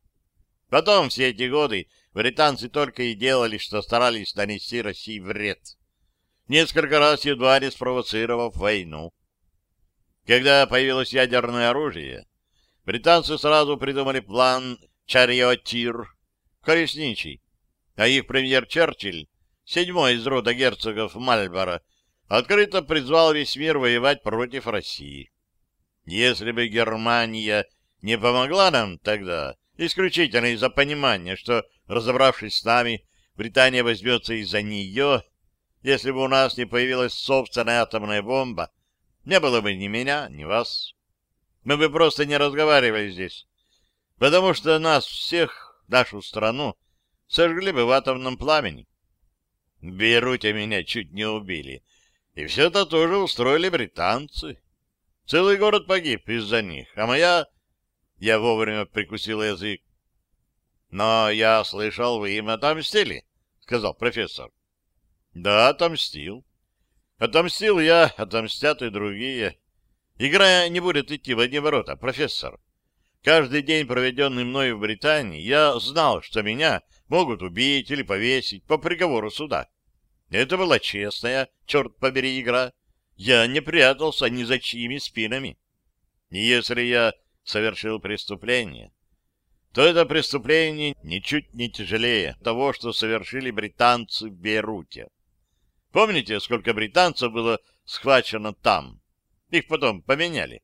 Потом все эти годы британцы только и делали, что старались нанести России вред. Несколько раз едва не спровоцировав войну. Когда появилось ядерное оружие, британцы сразу придумали план «Чариотир» — колесничий, а их премьер Черчилль, седьмой из рода герцогов Мальборо, открыто призвал весь мир воевать против России. Если бы Германия не помогла нам тогда, исключительно из-за понимания, что, разобравшись с нами, Британия возьмется из-за нее, если бы у нас не появилась собственная атомная бомба, не было бы ни меня, ни вас. Мы бы просто не разговаривали здесь, потому что нас всех, нашу страну, сожгли бы в атомном пламени. В меня чуть не убили, и все это тоже устроили британцы. Целый город погиб из-за них, а моя... Я вовремя прикусил язык. Но я слышал, вы им отомстили, — сказал профессор. Да, отомстил. Отомстил я, отомстят и другие. Игра не будет идти в одни ворота, профессор. Каждый день, проведенный мной в Британии, я знал, что меня могут убить или повесить по приговору суда. Это была честная, черт побери, игра. Я не прятался ни за чьими спинами. Если я совершил преступление, то это преступление ничуть не тяжелее того, что совершили британцы в Бейруте. Помните, сколько британцев было схвачено там? Их потом поменяли.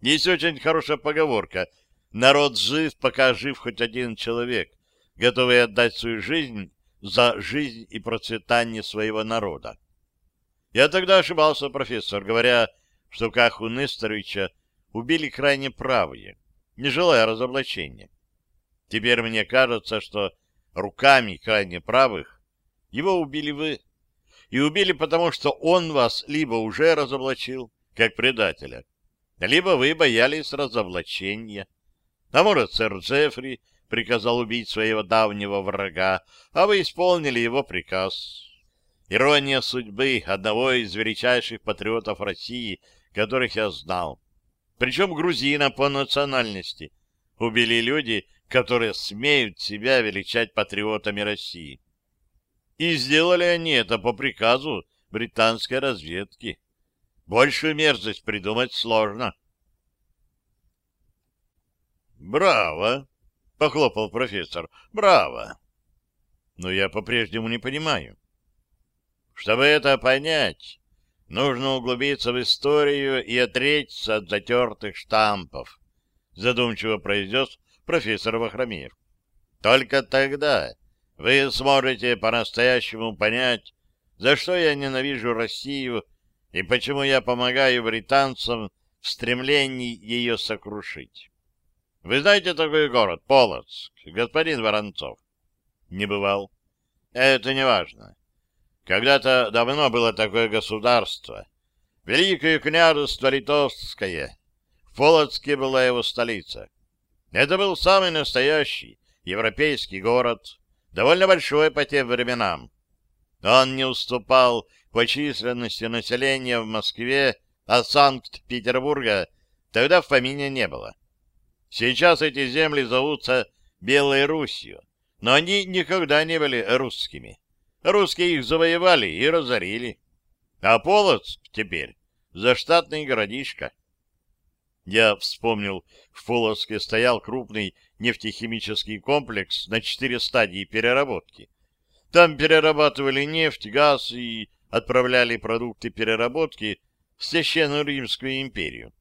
Есть очень хорошая поговорка «Народ жив, пока жив хоть один человек, готовый отдать свою жизнь за жизнь и процветание своего народа». Я тогда ошибался, профессор, говоря, что Каху Несторовича убили крайне правые, не желая разоблачения. Теперь мне кажется, что руками крайне правых его убили вы. И убили потому, что он вас либо уже разоблачил, как предателя, либо вы боялись разоблачения. А может, сэр Джеффри приказал убить своего давнего врага, а вы исполнили его приказ. Ирония судьбы одного из величайших патриотов России, которых я знал. Причем грузина по национальности. Убили люди, которые смеют себя величать патриотами России. И сделали они это по приказу британской разведки. Большую мерзость придумать сложно. «Браво!» — похлопал профессор. «Браво!» Но я по-прежнему не понимаю. Чтобы это понять, нужно углубиться в историю и отречься от затертых штампов, задумчиво произнес профессор Вахромеев. Только тогда вы сможете по-настоящему понять, за что я ненавижу Россию и почему я помогаю британцам в стремлении ее сокрушить. Вы знаете такой город, Полоцк, господин Воронцов? Не бывал. Это не важно. Когда-то давно было такое государство. Великое княжество Литовское. В Полоцке была его столица. Это был самый настоящий европейский город, довольно большой по тем временам. Он не уступал по численности населения в Москве, а Санкт-Петербурга тогда в помине не было. Сейчас эти земли зовутся Белой Русью, но они никогда не были русскими. Русские их завоевали и разорили. А Полоцк теперь заштатный городишко. Я вспомнил, в Полоцке стоял крупный нефтехимический комплекс на четыре стадии переработки. Там перерабатывали нефть, газ и отправляли продукты переработки в Священную Римскую империю.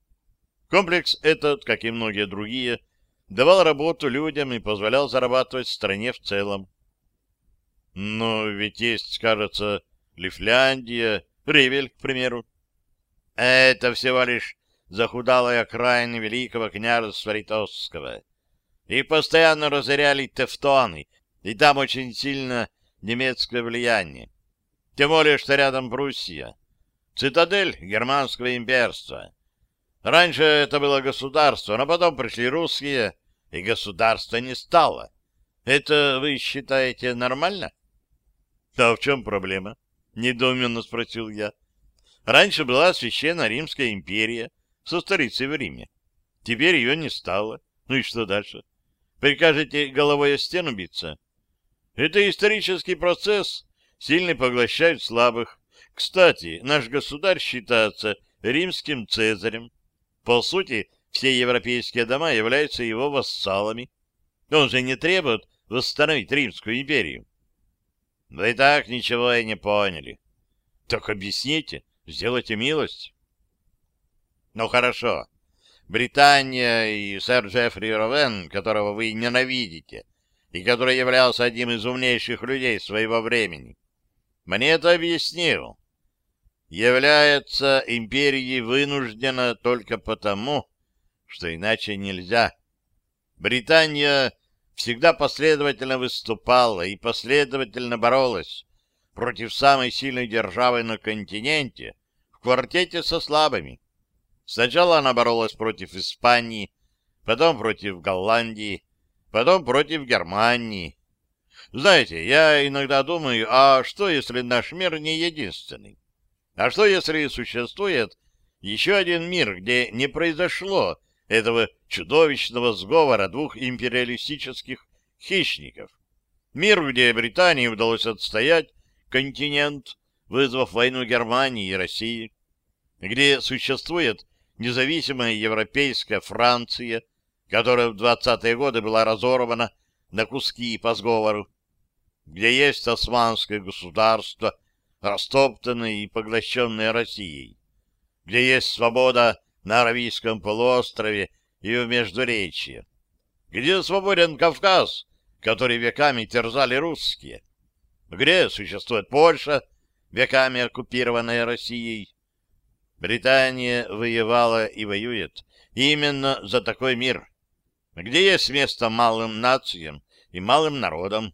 Комплекс этот, как и многие другие, давал работу людям и позволял зарабатывать стране в целом. Но ведь есть, кажется, Лифляндия, Ревель, к примеру. Это всего лишь захудалая окраина великого княжества Литовского. Их постоянно разоряли тефтоны, и там очень сильно немецкое влияние. Тем более, что рядом Пруссия. Цитадель германского имперства. Раньше это было государство, но потом пришли русские, и государства не стало. Это вы считаете нормально? — А в чем проблема? — недоуменно спросил я. Раньше была Священная Римская империя со столицей в Риме. Теперь ее не стало. Ну и что дальше? Прикажете головой о стену биться? Это исторический процесс. Сильный поглощают слабых. Кстати, наш государь считается римским цезарем. По сути, все европейские дома являются его вассалами. Он же не требует восстановить Римскую империю. Вы так ничего и не поняли. Так объясните, сделайте милость. Ну хорошо. Британия и сэр Джеффри Ровен, которого вы ненавидите, и который являлся одним из умнейших людей своего времени, мне это объяснил. Является империей вынуждена только потому, что иначе нельзя. Британия всегда последовательно выступала и последовательно боролась против самой сильной державы на континенте в квартете со слабыми. Сначала она боролась против Испании, потом против Голландии, потом против Германии. Знаете, я иногда думаю, а что, если наш мир не единственный? А что, если существует еще один мир, где не произошло этого чудовищного сговора двух империалистических хищников? Мир, где Британии удалось отстоять континент, вызвав войну Германии и России, где существует независимая европейская Франция, которая в 20-е годы была разорвана на куски по сговору, где есть османское государство, растоптанное и поглощенное Россией, где есть свобода на Аравийском полуострове и в Междуречье, где свободен Кавказ, который веками терзали русские, где существует Польша, веками оккупированная Россией, Британия воевала и воюет именно за такой мир, где есть место малым нациям и малым народам,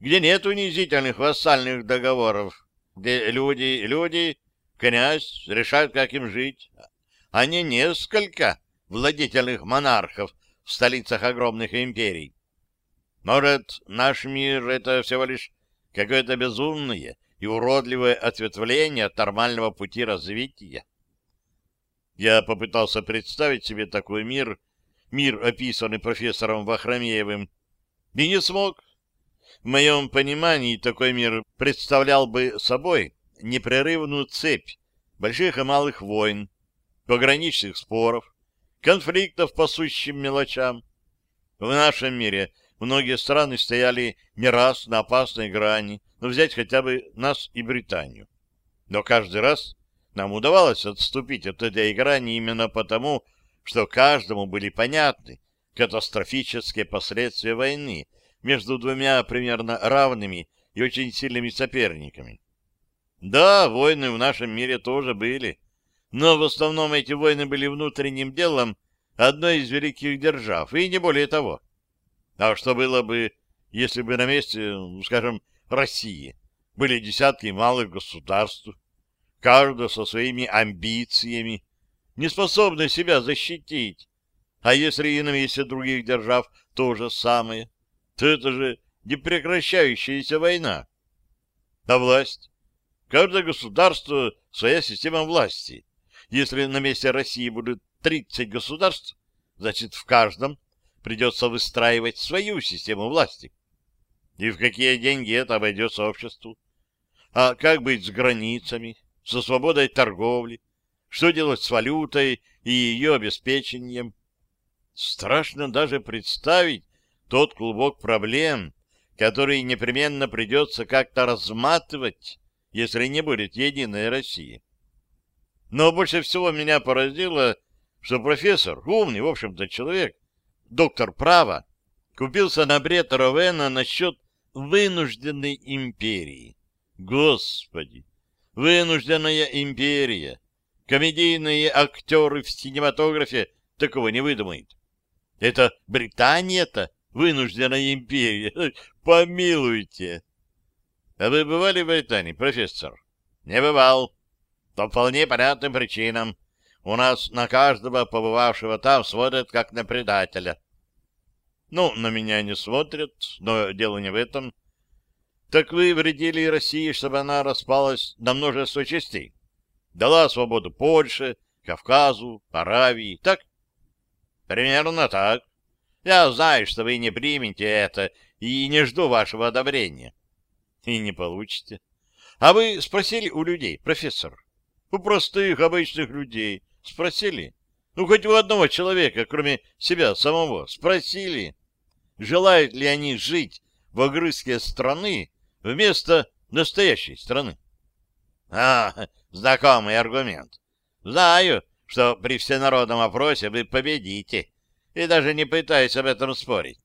где нет унизительных вассальных договоров, где люди, люди, князь решают, как им жить, а не несколько владетельных монархов в столицах огромных империй. Может, наш мир — это всего лишь какое-то безумное и уродливое ответвление от нормального пути развития. Я попытался представить себе такой мир, мир, описанный профессором Вахрамеевым, и не смог. В моем понимании такой мир представлял бы собой непрерывную цепь больших и малых войн, пограничных споров, конфликтов по сущим мелочам. В нашем мире многие страны стояли не раз на опасной грани, но взять хотя бы нас и Британию. Но каждый раз нам удавалось отступить от этой грани именно потому, что каждому были понятны катастрофические последствия войны между двумя примерно равными и очень сильными соперниками. Да, войны в нашем мире тоже были, Но в основном эти войны были внутренним делом одной из великих держав, и не более того. А что было бы, если бы на месте, скажем, России были десятки малых государств, каждое со своими амбициями, не способны себя защитить. А если и на месте других держав то же самое, то это же непрекращающаяся война. А власть? Каждое государство — своя система власти. Если на месте России будет 30 государств, значит, в каждом придется выстраивать свою систему власти. И в какие деньги это обойдется обществу? А как быть с границами, со свободой торговли? Что делать с валютой и ее обеспечением? Страшно даже представить тот клубок проблем, который непременно придется как-то разматывать, если не будет единой России. Но больше всего меня поразило, что профессор, умный, в общем-то, человек, доктор права, купился на бред Ровена насчет вынужденной империи. Господи! Вынужденная империя! Комедийные актеры в синематографе такого не выдумают. Это Британия-то вынужденная империя. Помилуйте! А вы бывали в Британии, профессор? Не бывал. По вполне понятным причинам. У нас на каждого побывавшего там смотрят как на предателя. Ну, на меня не смотрят, но дело не в этом. Так вы вредили России, чтобы она распалась на множество частей. Дала свободу Польше, Кавказу, Аравии, так? Примерно так. Я знаю, что вы не примете это, и не жду вашего одобрения. И не получите. А вы спросили у людей, профессор? У простых, обычных людей. Спросили? Ну, хоть у одного человека, кроме себя самого, спросили, желают ли они жить в огрызке страны вместо настоящей страны. А, знакомый аргумент. Знаю, что при всенародном опросе вы победите, и даже не пытаюсь об этом спорить.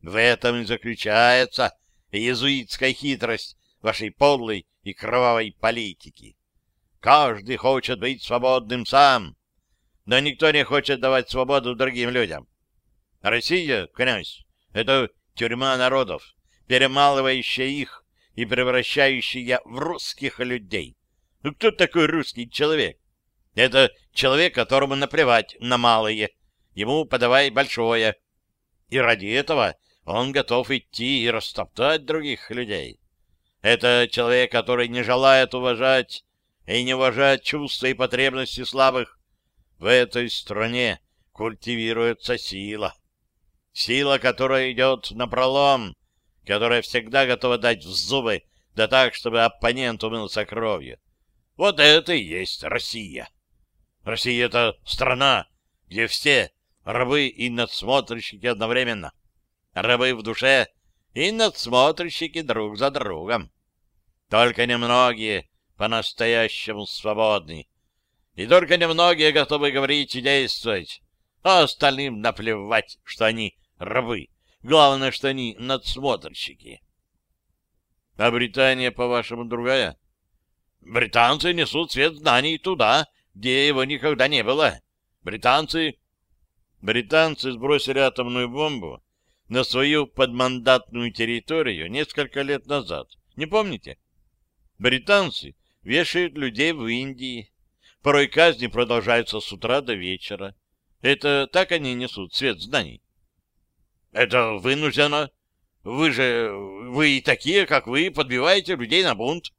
В этом и заключается иезуитская хитрость вашей подлой и кровавой политики. Каждый хочет быть свободным сам, но никто не хочет давать свободу другим людям. Россия, князь, это тюрьма народов, перемалывающая их и превращающая в русских людей. Ну, кто такой русский человек? Это человек, которому наплевать на малое, ему подавай большое. И ради этого он готов идти и растоптать других людей. Это человек, который не желает уважать и не уважать чувства и потребности слабых. В этой стране культивируется сила. Сила, которая идет на пролом, которая всегда готова дать в зубы, да так, чтобы оппонент умылся кровью. Вот это и есть Россия. Россия — это страна, где все рабы и надсмотрщики одновременно. Рабы в душе и надсмотрщики друг за другом. Только немногие по-настоящему свободны. И только немногие готовы говорить и действовать. А остальным наплевать, что они рабы. Главное, что они надсмотрщики. А Британия, по-вашему, другая? Британцы несут свет знаний туда, где его никогда не было. Британцы... Британцы сбросили атомную бомбу на свою подмандатную территорию несколько лет назад. Не помните? Британцы вешают людей в Индии. Порой казни продолжаются с утра до вечера. Это так они несут свет знаний. Это вынуждено. Вы же, вы и такие, как вы, подбиваете людей на бунт.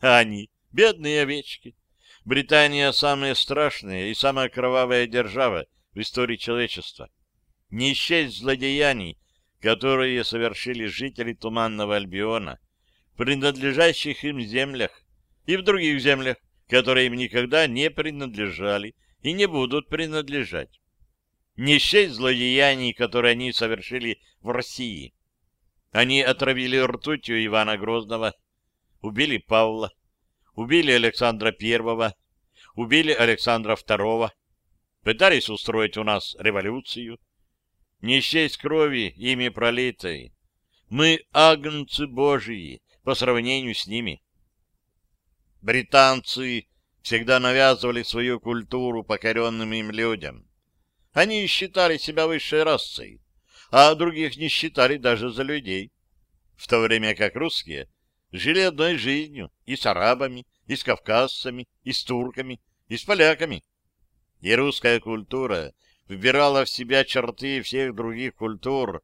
А они, бедные овечки. Британия самая страшная и самая кровавая держава в истории человечества. Не исчесть злодеяний, которые совершили жители Туманного Альбиона, принадлежащих им землях и в других землях, которые им никогда не принадлежали и не будут принадлежать. Не счесть злодеяний, которые они совершили в России. Они отравили ртутью Ивана Грозного, убили Павла, убили Александра Первого, убили Александра Второго, пытались устроить у нас революцию. Не счесть крови, ими пролитой. Мы агнцы Божии по сравнению с ними. Британцы всегда навязывали свою культуру покоренным им людям. Они считали себя высшей расой, а других не считали даже за людей, в то время как русские жили одной жизнью и с арабами, и с кавказцами, и с турками, и с поляками. И русская культура вбирала в себя черты всех других культур.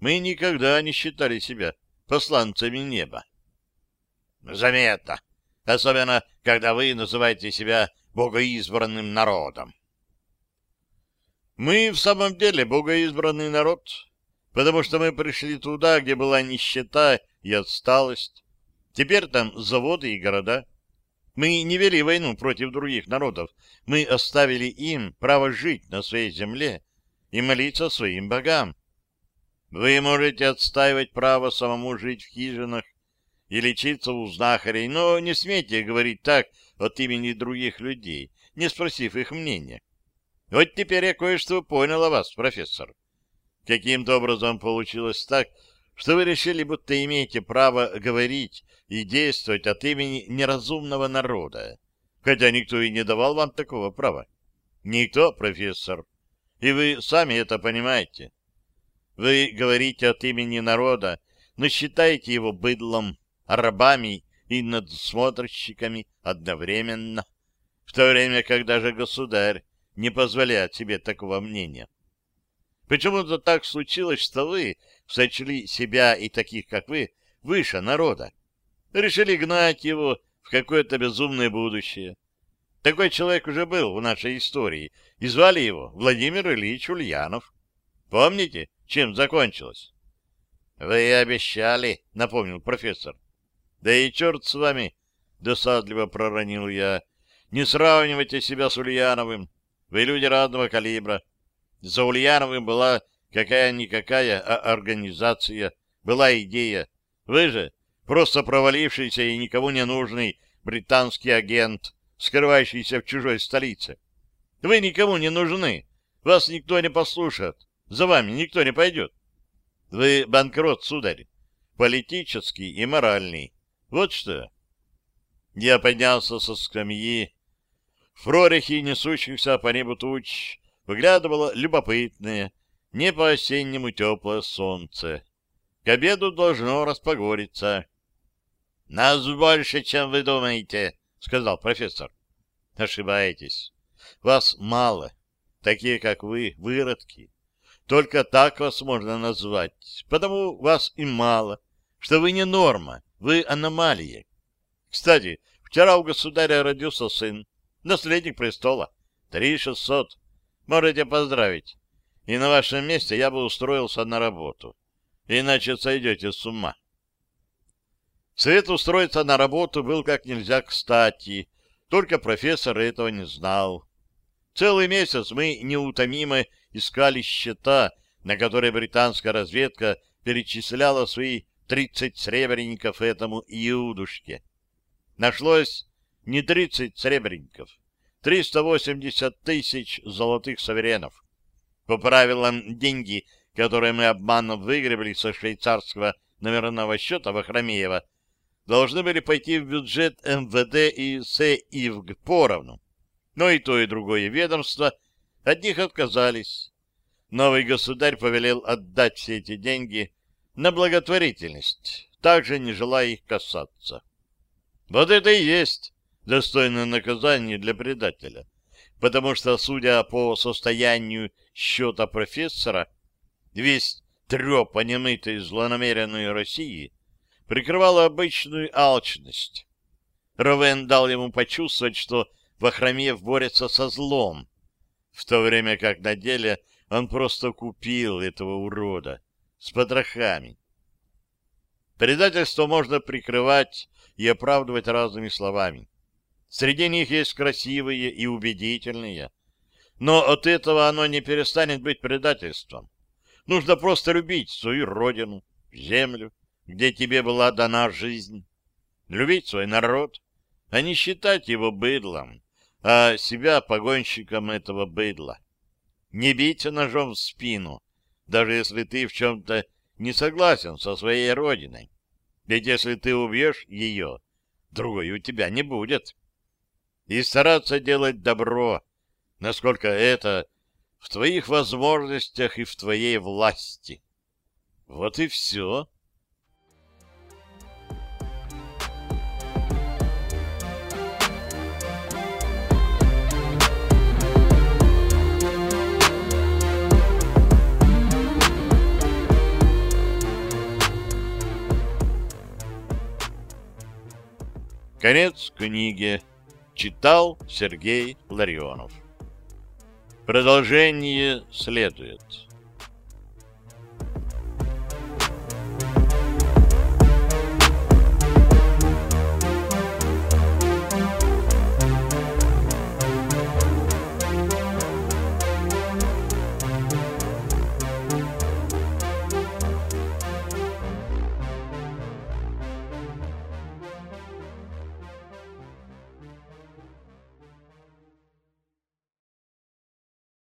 Мы никогда не считали себя посланцами неба. Заметно, особенно когда вы называете себя богоизбранным народом. Мы в самом деле богоизбранный народ, потому что мы пришли туда, где была нищета и отсталость. Теперь там заводы и города. Мы не вели войну против других народов. Мы оставили им право жить на своей земле и молиться своим богам. Вы можете отстаивать право самому жить в хижинах и лечиться у знахарей, но не смейте говорить так от имени других людей, не спросив их мнения. Вот теперь я кое-что понял о вас, профессор. Каким-то образом получилось так, что вы решили, будто имеете право говорить и действовать от имени неразумного народа, хотя никто и не давал вам такого права. Никто, профессор. И вы сами это понимаете. Вы говорите от имени народа, но считаете его быдлом, рабами и надсмотрщиками одновременно, в то время как даже государь не позволяет себе такого мнения. Почему-то так случилось, что вы сочли себя и таких, как вы, выше народа. Решили гнать его в какое-то безумное будущее. Такой человек уже был в нашей истории, и звали его Владимир Ильич Ульянов. Помните, чем закончилось? — Вы обещали, — напомнил профессор. — Да и черт с вами, — досадливо проронил я. — Не сравнивайте себя с Ульяновым. Вы люди разного калибра. За Ульяновым была какая-никакая а организация, была идея. Вы же просто провалившийся и никому не нужный британский агент, скрывающийся в чужой столице. Вы никому не нужны, вас никто не послушает, за вами никто не пойдет. Вы банкрот, сударь, политический и моральный. Вот что. Я поднялся со скамьи. В прорехи несущихся по небу туч выглядывало любопытное, не по-осеннему теплое солнце. К обеду должно распогодиться. — Нас больше, чем вы думаете, — сказал профессор. — Ошибаетесь. Вас мало. Такие, как вы, выродки. Только так вас можно назвать. Потому вас и мало, что вы не норма, вы аномалия. Кстати, вчера у государя родился сын, наследник престола. Три шестьсот. Можете поздравить. И на вашем месте я бы устроился на работу. Иначе сойдете с ума. Совет устроиться на работу был как нельзя кстати, только профессор этого не знал. Целый месяц мы неутомимо искали счета, на которые британская разведка перечисляла свои 30 сребреников этому Иудушке. Нашлось не 30 сребреников, 380 тысяч золотых суверенов. По правилам, деньги, которые мы обманом выгребли со швейцарского номерного счета Вахромеева, должны были пойти в бюджет МВД и СИВГ поровну. Но и то, и другое ведомство от них отказались. Новый государь повелел отдать все эти деньги на благотворительность, также не желая их касаться. Вот это и есть достойное наказание для предателя, потому что, судя по состоянию счета профессора, весь треп о немытой злонамеренной России прикрывала обычную алчность. Ровен дал ему почувствовать, что Вахромеев борется со злом, в то время как на деле он просто купил этого урода с потрохами. Предательство можно прикрывать и оправдывать разными словами. Среди них есть красивые и убедительные. Но от этого оно не перестанет быть предательством. Нужно просто любить свою родину, землю, где тебе была дана жизнь. Любить свой народ, а не считать его быдлом, а себя погонщиком этого быдла. Не бить ножом в спину, даже если ты в чем-то не согласен со своей родиной. Ведь если ты убьешь ее, другой у тебя не будет. и стараться делать добро, насколько это в твоих возможностях и в твоей власти. Вот и все. Конец книги. Читал Сергей Ларионов. Продолжение следует.